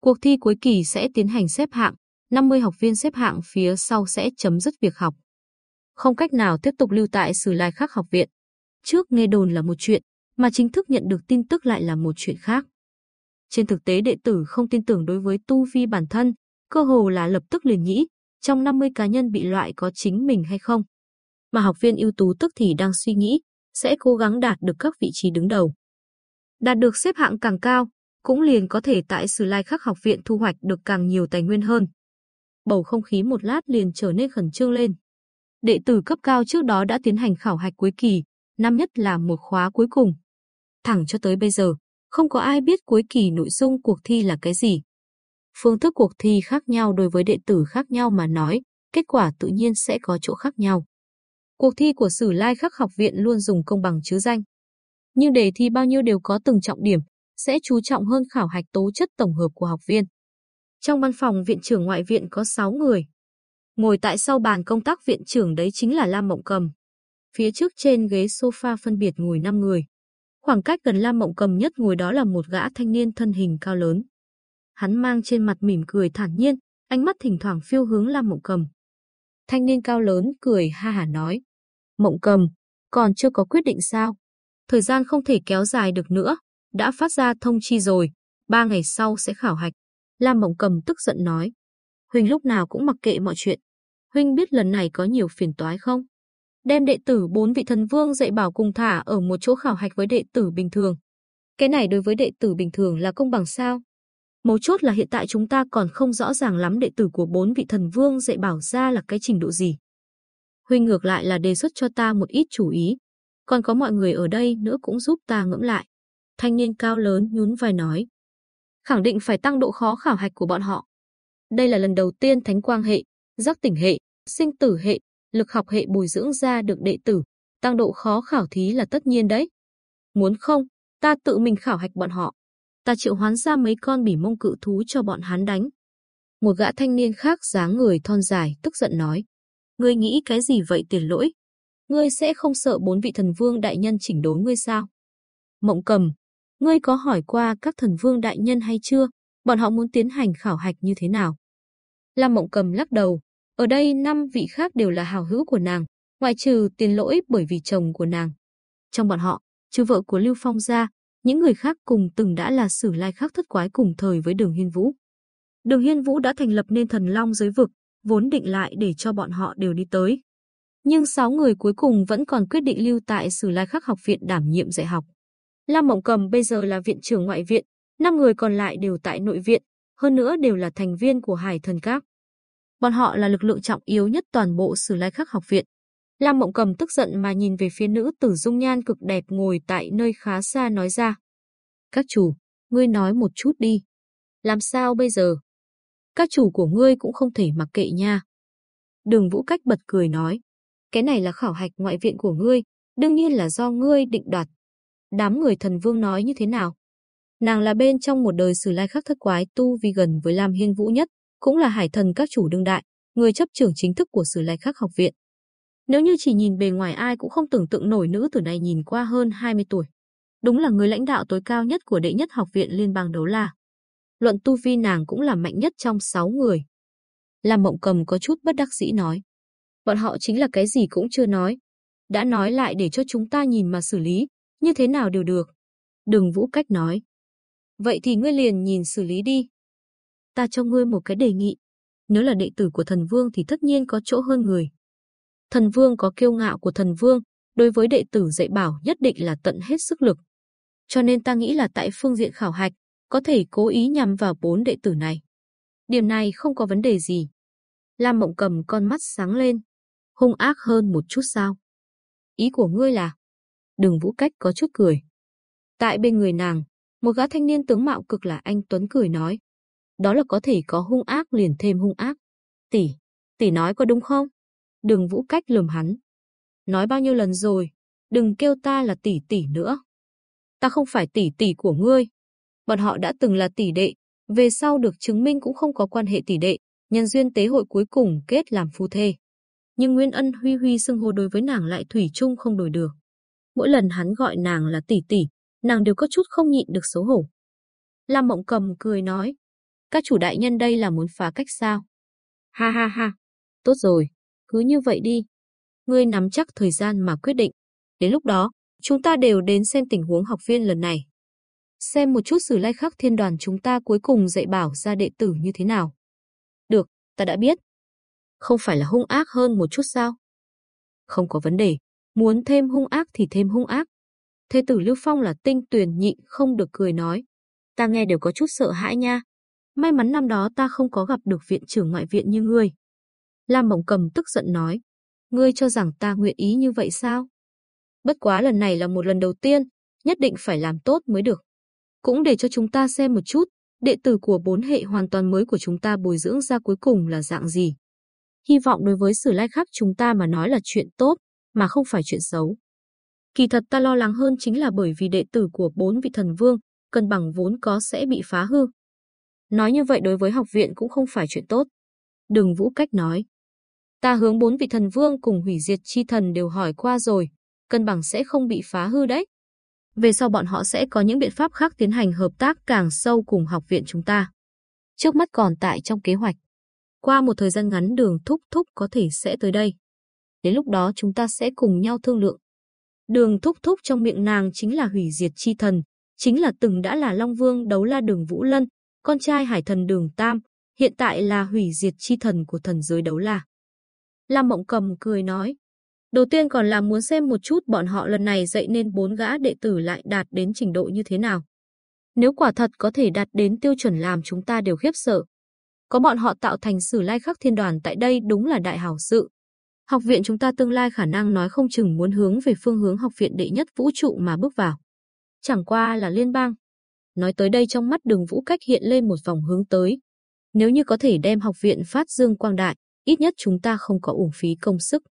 Cuộc thi cuối kỳ sẽ tiến hành xếp hạng, 50 học viên xếp hạng phía sau sẽ chấm dứt việc học. Không cách nào tiếp tục lưu tại Sử Lai Khắc học viện. Trước nghe đồn là một chuyện, mà chính thức nhận được tin tức lại là một chuyện khác. Trên thực tế đệ tử không tin tưởng đối với tu vi bản thân, cơ hồ là lập tức liền nghĩ, trong 50 cá nhân bị loại có chính mình hay không. Mà học viên ưu tú tức thì đang suy nghĩ, sẽ cố gắng đạt được các vị trí đứng đầu. Đạt được xếp hạng càng cao, cũng liền có thể tại Sử Lai Khắc học viện thu hoạch được càng nhiều tài nguyên hơn. Bầu không khí một lát liền trở nên khẩn trương lên. Đệ tử cấp cao trước đó đã tiến hành khảo hạch cuối kỳ, năm nhất là một khóa cuối cùng. Thẳng cho tới bây giờ, không có ai biết cuối kỳ nội dung cuộc thi là cái gì. Phương thức cuộc thi khác nhau đối với đệ tử khác nhau mà nói, kết quả tự nhiên sẽ có chỗ khác nhau. Cuộc thi của Sử Lai Khắc học viện luôn dùng công bằng chứ danh. Nhưng đề thi bao nhiêu đều có từng trọng điểm, sẽ chú trọng hơn khảo hạch tố chất tổng hợp của học viên. Trong văn phòng viện trưởng ngoại viện có 6 người. Ngồi tại sau bàn công tác viện trưởng đấy chính là Lam Mộng Cầm. Phía trước trên ghế sofa phân biệt ngồi 5 người. Khoảng cách gần Lam Mộng Cầm nhất ngồi đó là một gã thanh niên thân hình cao lớn. Hắn mang trên mặt mỉm cười thản nhiên, ánh mắt thỉnh thoảng phiêu hướng Lam Mộng Cầm. Thanh niên cao lớn cười ha hả nói. Mộng Cầm, còn chưa có quyết định sao? Thời gian không thể kéo dài được nữa, đã phát ra thông chi rồi, ba ngày sau sẽ khảo hạch. Lam Mộng Cầm tức giận nói. Huynh lúc nào cũng mặc kệ mọi chuyện. Huynh biết lần này có nhiều phiền toái không? Đem đệ tử bốn vị thần vương dạy bảo cùng thả ở một chỗ khảo hạch với đệ tử bình thường. Cái này đối với đệ tử bình thường là công bằng sao? Mấu chốt là hiện tại chúng ta còn không rõ ràng lắm đệ tử của bốn vị thần vương dạy bảo ra là cái trình độ gì. Huynh ngược lại là đề xuất cho ta một ít chú ý. Còn có mọi người ở đây nữa cũng giúp ta ngẫm lại. Thanh niên cao lớn nhún vai nói. Khẳng định phải tăng độ khó khảo hạch của bọn họ. Đây là lần đầu tiên thánh quang hệ, giác tỉnh hệ, sinh tử hệ, lực học hệ bồi dưỡng ra được đệ tử. Tăng độ khó khảo thí là tất nhiên đấy. Muốn không, ta tự mình khảo hạch bọn họ ta triệu hoán ra mấy con bỉ mông cự thú cho bọn hắn đánh. Một gã thanh niên khác dáng người thon dài, tức giận nói. Ngươi nghĩ cái gì vậy tiền lỗi? Ngươi sẽ không sợ bốn vị thần vương đại nhân chỉnh đốn ngươi sao? Mộng cầm, ngươi có hỏi qua các thần vương đại nhân hay chưa? Bọn họ muốn tiến hành khảo hạch như thế nào? Lam mộng cầm lắc đầu. Ở đây năm vị khác đều là hào hữu của nàng, ngoại trừ tiền lỗi bởi vì chồng của nàng. Trong bọn họ, trừ vợ của Lưu Phong ra, những người khác cùng từng đã là sử lai khác thất quái cùng thời với đường Hiên Vũ. Đường Hiên Vũ đã thành lập nên thần long giới vực, vốn định lại để cho bọn họ đều đi tới. Nhưng sáu người cuối cùng vẫn còn quyết định lưu tại Sử Lai Khắc học viện đảm nhiệm dạy học. Lam Mộng Cầm bây giờ là viện trưởng ngoại viện, năm người còn lại đều tại nội viện, hơn nữa đều là thành viên của Hải Thần Các. Bọn họ là lực lượng trọng yếu nhất toàn bộ Sử Lai Khắc học viện. Lam Mộng Cầm tức giận mà nhìn về phía nữ tử dung nhan cực đẹp ngồi tại nơi khá xa nói ra. Các chủ, ngươi nói một chút đi. Làm sao bây giờ? Các chủ của ngươi cũng không thể mặc kệ nha. Đường Vũ Cách bật cười nói. Cái này là khảo hạch ngoại viện của ngươi, đương nhiên là do ngươi định đoạt. Đám người thần vương nói như thế nào? Nàng là bên trong một đời sử lai khắc thất quái tu vi gần với Lam Hiên Vũ nhất, cũng là hải thần các chủ đương đại, người chấp trưởng chính thức của sử lai khắc học viện. Nếu như chỉ nhìn bề ngoài ai cũng không tưởng tượng nổi nữ tử này nhìn qua hơn 20 tuổi. Đúng là người lãnh đạo tối cao nhất của đệ nhất học viện liên bang đấu la. Luận tu vi nàng cũng là mạnh nhất trong 6 người. Làm mộng cầm có chút bất đắc dĩ nói. Bọn họ chính là cái gì cũng chưa nói. Đã nói lại để cho chúng ta nhìn mà xử lý, như thế nào đều được. Đừng vũ cách nói. Vậy thì ngươi liền nhìn xử lý đi. Ta cho ngươi một cái đề nghị. Nếu là đệ tử của thần vương thì tất nhiên có chỗ hơn người. Thần vương có kiêu ngạo của thần vương, đối với đệ tử dạy bảo nhất định là tận hết sức lực. Cho nên ta nghĩ là tại phương diện khảo hạch, có thể cố ý nhằm vào bốn đệ tử này. Điểm này không có vấn đề gì. Lam Mộng cầm con mắt sáng lên. Hung ác hơn một chút sao? Ý của ngươi là? Đừng vũ cách có chút cười. Tại bên người nàng, một gã thanh niên tướng mạo cực là anh Tuấn cười nói. Đó là có thể có hung ác liền thêm hung ác. Tỷ, tỷ nói có đúng không? Đừng vũ cách lườm hắn. Nói bao nhiêu lần rồi, đừng kêu ta là tỷ tỷ nữa. Ta không phải tỷ tỷ của ngươi. Bọn họ đã từng là tỷ đệ, về sau được chứng minh cũng không có quan hệ tỷ đệ, nhân duyên tế hội cuối cùng kết làm phu thê. Nhưng Nguyên Ân Huy Huy xưng hô đối với nàng lại thủy chung không đổi được. Mỗi lần hắn gọi nàng là tỷ tỷ, nàng đều có chút không nhịn được xấu hổ. Lam Mộng Cầm cười nói, các chủ đại nhân đây là muốn phá cách sao? Ha ha ha, tốt rồi, cứ như vậy đi. Ngươi nắm chắc thời gian mà quyết định. Đến lúc đó, chúng ta đều đến xem tình huống học viên lần này. Xem một chút sử lai khắc thiên đoàn chúng ta cuối cùng dạy bảo ra đệ tử như thế nào. Được, ta đã biết. Không phải là hung ác hơn một chút sao? Không có vấn đề. Muốn thêm hung ác thì thêm hung ác. Thế tử Lưu Phong là tinh tuyển nhịn không được cười nói. Ta nghe đều có chút sợ hãi nha. May mắn năm đó ta không có gặp được viện trưởng ngoại viện như ngươi. Lam Mộng Cầm tức giận nói, ngươi cho rằng ta nguyện ý như vậy sao? Bất quá lần này là một lần đầu tiên, nhất định phải làm tốt mới được. Cũng để cho chúng ta xem một chút, đệ tử của bốn hệ hoàn toàn mới của chúng ta bồi dưỡng ra cuối cùng là dạng gì. Hy vọng đối với sử lai khắc chúng ta mà nói là chuyện tốt, mà không phải chuyện xấu. Kỳ thật ta lo lắng hơn chính là bởi vì đệ tử của bốn vị thần vương, cân bằng vốn có sẽ bị phá hư. Nói như vậy đối với học viện cũng không phải chuyện tốt. Đường Vũ Cách nói. Ta hướng bốn vị thần vương cùng hủy diệt chi thần đều hỏi qua rồi, cân bằng sẽ không bị phá hư đấy. Về sau bọn họ sẽ có những biện pháp khác tiến hành hợp tác càng sâu cùng học viện chúng ta. Trước mắt còn tại trong kế hoạch. Qua một thời gian ngắn đường thúc thúc có thể sẽ tới đây. Đến lúc đó chúng ta sẽ cùng nhau thương lượng. Đường thúc thúc trong miệng nàng chính là hủy diệt chi thần, chính là từng đã là Long Vương đấu la đường Vũ Lân, con trai hải thần đường Tam, hiện tại là hủy diệt chi thần của thần giới đấu la. Lam Mộng Cầm cười nói, đầu tiên còn là muốn xem một chút bọn họ lần này dạy nên bốn gã đệ tử lại đạt đến trình độ như thế nào. Nếu quả thật có thể đạt đến tiêu chuẩn làm chúng ta đều khiếp sợ. Có bọn họ tạo thành sử lai khắc thiên đoàn tại đây đúng là đại hảo sự. Học viện chúng ta tương lai khả năng nói không chừng muốn hướng về phương hướng học viện đệ nhất vũ trụ mà bước vào. Chẳng qua là liên bang. Nói tới đây trong mắt đường vũ cách hiện lên một vòng hướng tới. Nếu như có thể đem học viện phát dương quang đại, ít nhất chúng ta không có uổng phí công sức.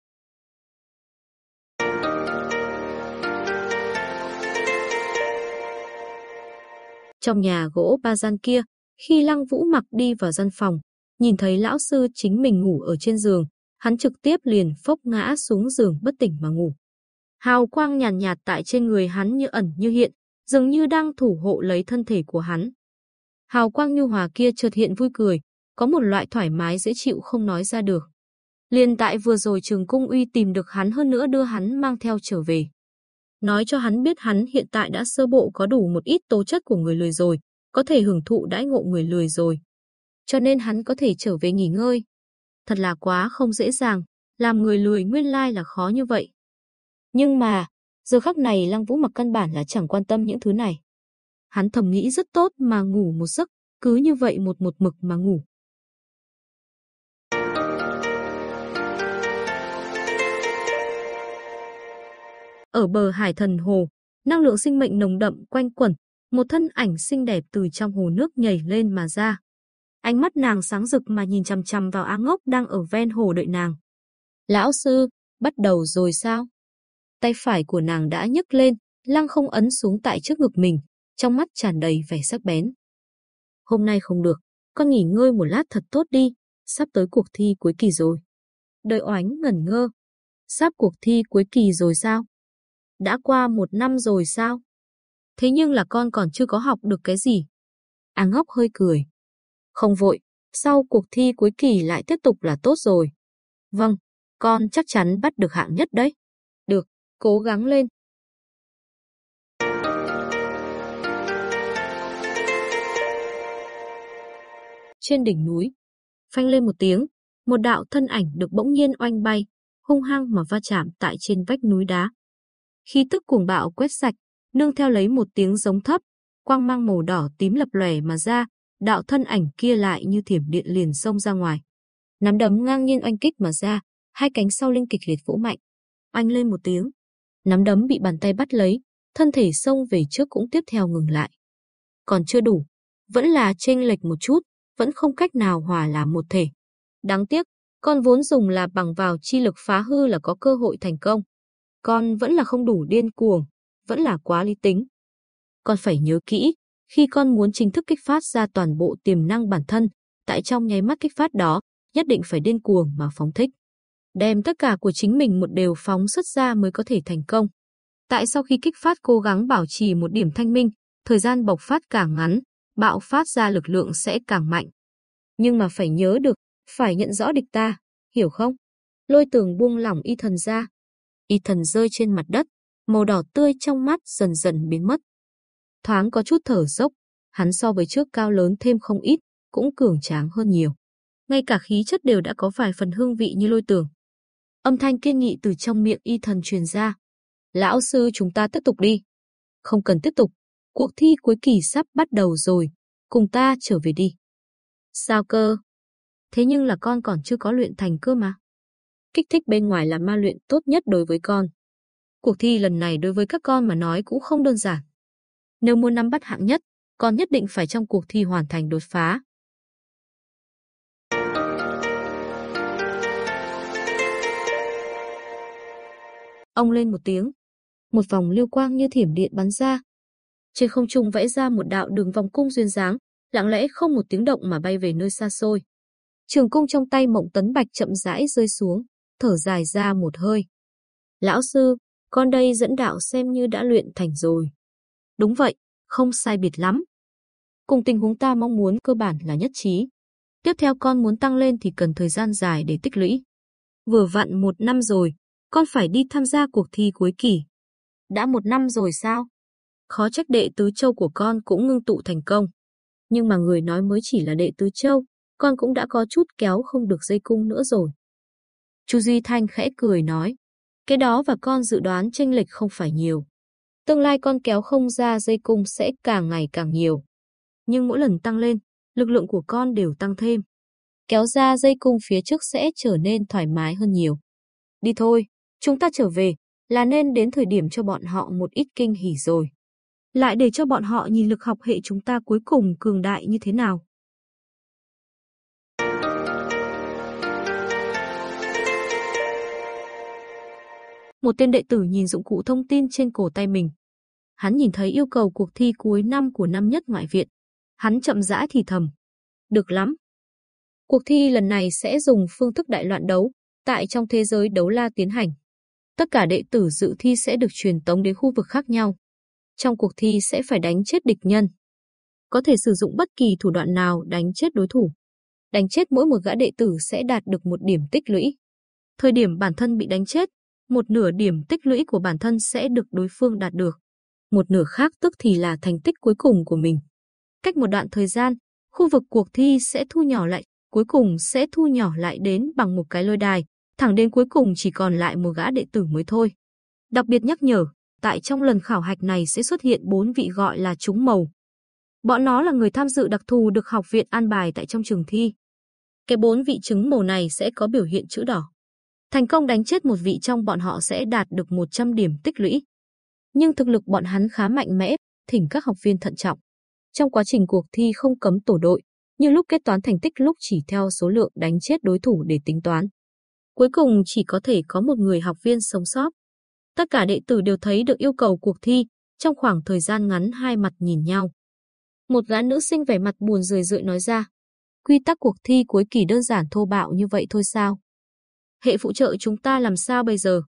Trong nhà gỗ ba gian kia, khi Lăng Vũ mặc đi vào gian phòng, nhìn thấy lão sư chính mình ngủ ở trên giường, hắn trực tiếp liền phốc ngã xuống giường bất tỉnh mà ngủ. Hào quang nhàn nhạt, nhạt tại trên người hắn như ẩn như hiện, dường như đang thủ hộ lấy thân thể của hắn. Hào quang nhu hòa kia chợt hiện vui cười, có một loại thoải mái dễ chịu không nói ra được. Liên tại vừa rồi Trường Cung Uy tìm được hắn hơn nữa đưa hắn mang theo trở về. Nói cho hắn biết hắn hiện tại đã sơ bộ có đủ một ít tố chất của người lười rồi, có thể hưởng thụ đãi ngộ người lười rồi. Cho nên hắn có thể trở về nghỉ ngơi. Thật là quá không dễ dàng, làm người lười nguyên lai là khó như vậy. Nhưng mà, giờ khắc này Lăng Vũ mặc căn bản là chẳng quan tâm những thứ này. Hắn thầm nghĩ rất tốt mà ngủ một giấc, cứ như vậy một một mực mà ngủ. Ở bờ hải thần hồ, năng lượng sinh mệnh nồng đậm quanh quẩn, một thân ảnh xinh đẹp từ trong hồ nước nhảy lên mà ra. Ánh mắt nàng sáng rực mà nhìn chằm chằm vào Á Ngốc đang ở ven hồ đợi nàng. Lão sư, bắt đầu rồi sao? Tay phải của nàng đã nhấc lên, lăng không ấn xuống tại trước ngực mình, trong mắt tràn đầy vẻ sắc bén. Hôm nay không được, con nghỉ ngơi một lát thật tốt đi, sắp tới cuộc thi cuối kỳ rồi. Đời oánh ngẩn ngơ. Sắp cuộc thi cuối kỳ rồi sao? Đã qua một năm rồi sao? Thế nhưng là con còn chưa có học được cái gì. À ngốc hơi cười. Không vội, sau cuộc thi cuối kỳ lại tiếp tục là tốt rồi. Vâng, con chắc chắn bắt được hạng nhất đấy. Cố gắng lên. Trên đỉnh núi, phanh lên một tiếng, một đạo thân ảnh được bỗng nhiên oanh bay, hung hăng mà va chạm tại trên vách núi đá. khí tức cuồng bạo quét sạch, nương theo lấy một tiếng giống thấp, quang mang màu đỏ tím lập lòe mà ra, đạo thân ảnh kia lại như thiểm điện liền xông ra ngoài. Nắm đấm ngang nhiên oanh kích mà ra, hai cánh sau linh kịch liệt vỗ mạnh. Oanh lên một tiếng, nắm đấm bị bàn tay bắt lấy, thân thể xông về trước cũng tiếp theo ngừng lại. Còn chưa đủ, vẫn là chênh lệch một chút, vẫn không cách nào hòa làm một thể. Đáng tiếc, con vốn dùng là bằng vào chi lực phá hư là có cơ hội thành công. Con vẫn là không đủ điên cuồng, vẫn là quá lý tính. Con phải nhớ kỹ, khi con muốn chính thức kích phát ra toàn bộ tiềm năng bản thân, tại trong nháy mắt kích phát đó, nhất định phải điên cuồng mà phóng thích. Đem tất cả của chính mình một đều phóng xuất ra mới có thể thành công. Tại sau khi kích phát cố gắng bảo trì một điểm thanh minh, thời gian bộc phát càng ngắn, bạo phát ra lực lượng sẽ càng mạnh. Nhưng mà phải nhớ được, phải nhận rõ địch ta, hiểu không? Lôi tường buông lỏng y thần ra. Y thần rơi trên mặt đất, màu đỏ tươi trong mắt dần dần biến mất. Thoáng có chút thở dốc, hắn so với trước cao lớn thêm không ít, cũng cường tráng hơn nhiều. Ngay cả khí chất đều đã có vài phần hương vị như lôi tường. Âm thanh kiên nghị từ trong miệng y thần truyền ra. Lão sư chúng ta tiếp tục đi. Không cần tiếp tục, cuộc thi cuối kỳ sắp bắt đầu rồi, cùng ta trở về đi. Sao cơ? Thế nhưng là con còn chưa có luyện thành cơ mà. Kích thích bên ngoài là ma luyện tốt nhất đối với con. Cuộc thi lần này đối với các con mà nói cũng không đơn giản. Nếu muốn nắm bắt hạng nhất, con nhất định phải trong cuộc thi hoàn thành đột phá. Ông lên một tiếng. Một vòng lưu quang như thiểm điện bắn ra. Trên không trung vẽ ra một đạo đường vòng cung duyên dáng, lặng lẽ không một tiếng động mà bay về nơi xa xôi. Trường cung trong tay Mộng Tấn Bạch chậm rãi rơi xuống, thở dài ra một hơi. Lão sư, con đây dẫn đạo xem như đã luyện thành rồi. Đúng vậy, không sai biệt lắm. Cùng tình huống ta mong muốn cơ bản là nhất trí. Tiếp theo con muốn tăng lên thì cần thời gian dài để tích lũy. Vừa vặn một năm rồi, con phải đi tham gia cuộc thi cuối kỳ. Đã một năm rồi sao? Khó trách đệ tứ châu của con cũng ngưng tụ thành công. Nhưng mà người nói mới chỉ là đệ tứ châu, con cũng đã có chút kéo không được dây cung nữa rồi. Chu Duy Thanh khẽ cười nói, cái đó và con dự đoán chênh lệch không phải nhiều. Tương lai con kéo không ra dây cung sẽ càng ngày càng nhiều. Nhưng mỗi lần tăng lên, lực lượng của con đều tăng thêm. Kéo ra dây cung phía trước sẽ trở nên thoải mái hơn nhiều. Đi thôi, chúng ta trở về, là nên đến thời điểm cho bọn họ một ít kinh hỉ rồi. Lại để cho bọn họ nhìn lực học hệ chúng ta cuối cùng cường đại như thế nào. Một tên đệ tử nhìn dụng cụ thông tin trên cổ tay mình. Hắn nhìn thấy yêu cầu cuộc thi cuối năm của năm nhất ngoại viện. Hắn chậm rãi thì thầm. Được lắm. Cuộc thi lần này sẽ dùng phương thức đại loạn đấu, tại trong thế giới đấu la tiến hành. Tất cả đệ tử dự thi sẽ được truyền tống đến khu vực khác nhau. Trong cuộc thi sẽ phải đánh chết địch nhân. Có thể sử dụng bất kỳ thủ đoạn nào đánh chết đối thủ. Đánh chết mỗi một gã đệ tử sẽ đạt được một điểm tích lũy. Thời điểm bản thân bị đánh chết, một nửa điểm tích lũy của bản thân sẽ được đối phương đạt được. Một nửa khác tức thì là thành tích cuối cùng của mình. Cách một đoạn thời gian, khu vực cuộc thi sẽ thu nhỏ lại, cuối cùng sẽ thu nhỏ lại đến bằng một cái lôi đài, thẳng đến cuối cùng chỉ còn lại một gã đệ tử mới thôi. Đặc biệt nhắc nhở, tại trong lần khảo hạch này sẽ xuất hiện bốn vị gọi là chúng màu. Bọn nó là người tham dự đặc thù được học viện an bài tại trong trường thi. Cái bốn vị trứng màu này sẽ có biểu hiện chữ đỏ. Thành công đánh chết một vị trong bọn họ sẽ đạt được 100 điểm tích lũy. Nhưng thực lực bọn hắn khá mạnh mẽ, thỉnh các học viên thận trọng. Trong quá trình cuộc thi không cấm tổ đội, nhưng lúc kết toán thành tích lúc chỉ theo số lượng đánh chết đối thủ để tính toán. Cuối cùng chỉ có thể có một người học viên sống sót. Tất cả đệ tử đều thấy được yêu cầu cuộc thi, trong khoảng thời gian ngắn hai mặt nhìn nhau. Một gã nữ sinh vẻ mặt buồn rười rượi nói ra, quy tắc cuộc thi cuối kỳ đơn giản thô bạo như vậy thôi sao? Hệ phụ trợ chúng ta làm sao bây giờ?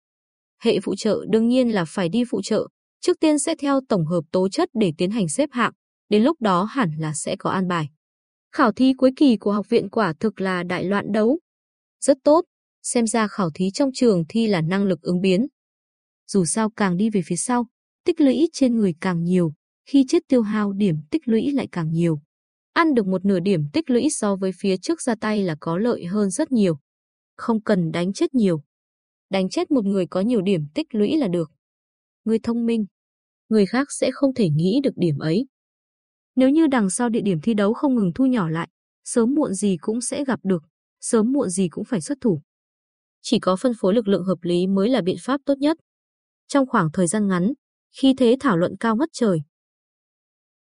Hệ phụ trợ đương nhiên là phải đi phụ trợ, trước tiên sẽ theo tổng hợp tố chất để tiến hành xếp hạng, đến lúc đó hẳn là sẽ có an bài. Khảo thi cuối kỳ của học viện quả thực là đại loạn đấu. Rất tốt, xem ra khảo thí trong trường thi là năng lực ứng biến. Dù sao càng đi về phía sau, tích lũy trên người càng nhiều, khi chết tiêu hao điểm tích lũy lại càng nhiều. Ăn được một nửa điểm tích lũy so với phía trước ra tay là có lợi hơn rất nhiều. Không cần đánh chết nhiều. Đánh chết một người có nhiều điểm tích lũy là được. Người thông minh, người khác sẽ không thể nghĩ được điểm ấy. Nếu như đằng sau địa điểm thi đấu không ngừng thu nhỏ lại, sớm muộn gì cũng sẽ gặp được, sớm muộn gì cũng phải xuất thủ. Chỉ có phân phối lực lượng hợp lý mới là biện pháp tốt nhất. Trong khoảng thời gian ngắn, khi thế thảo luận cao ngất trời.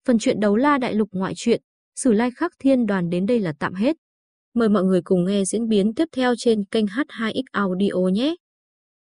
Phần chuyện đấu la đại lục ngoại truyện, Sử Lai Khắc Thiên Đoàn đến đây là tạm hết. Mời mọi người cùng nghe diễn biến tiếp theo trên kênh H2X Audio nhé.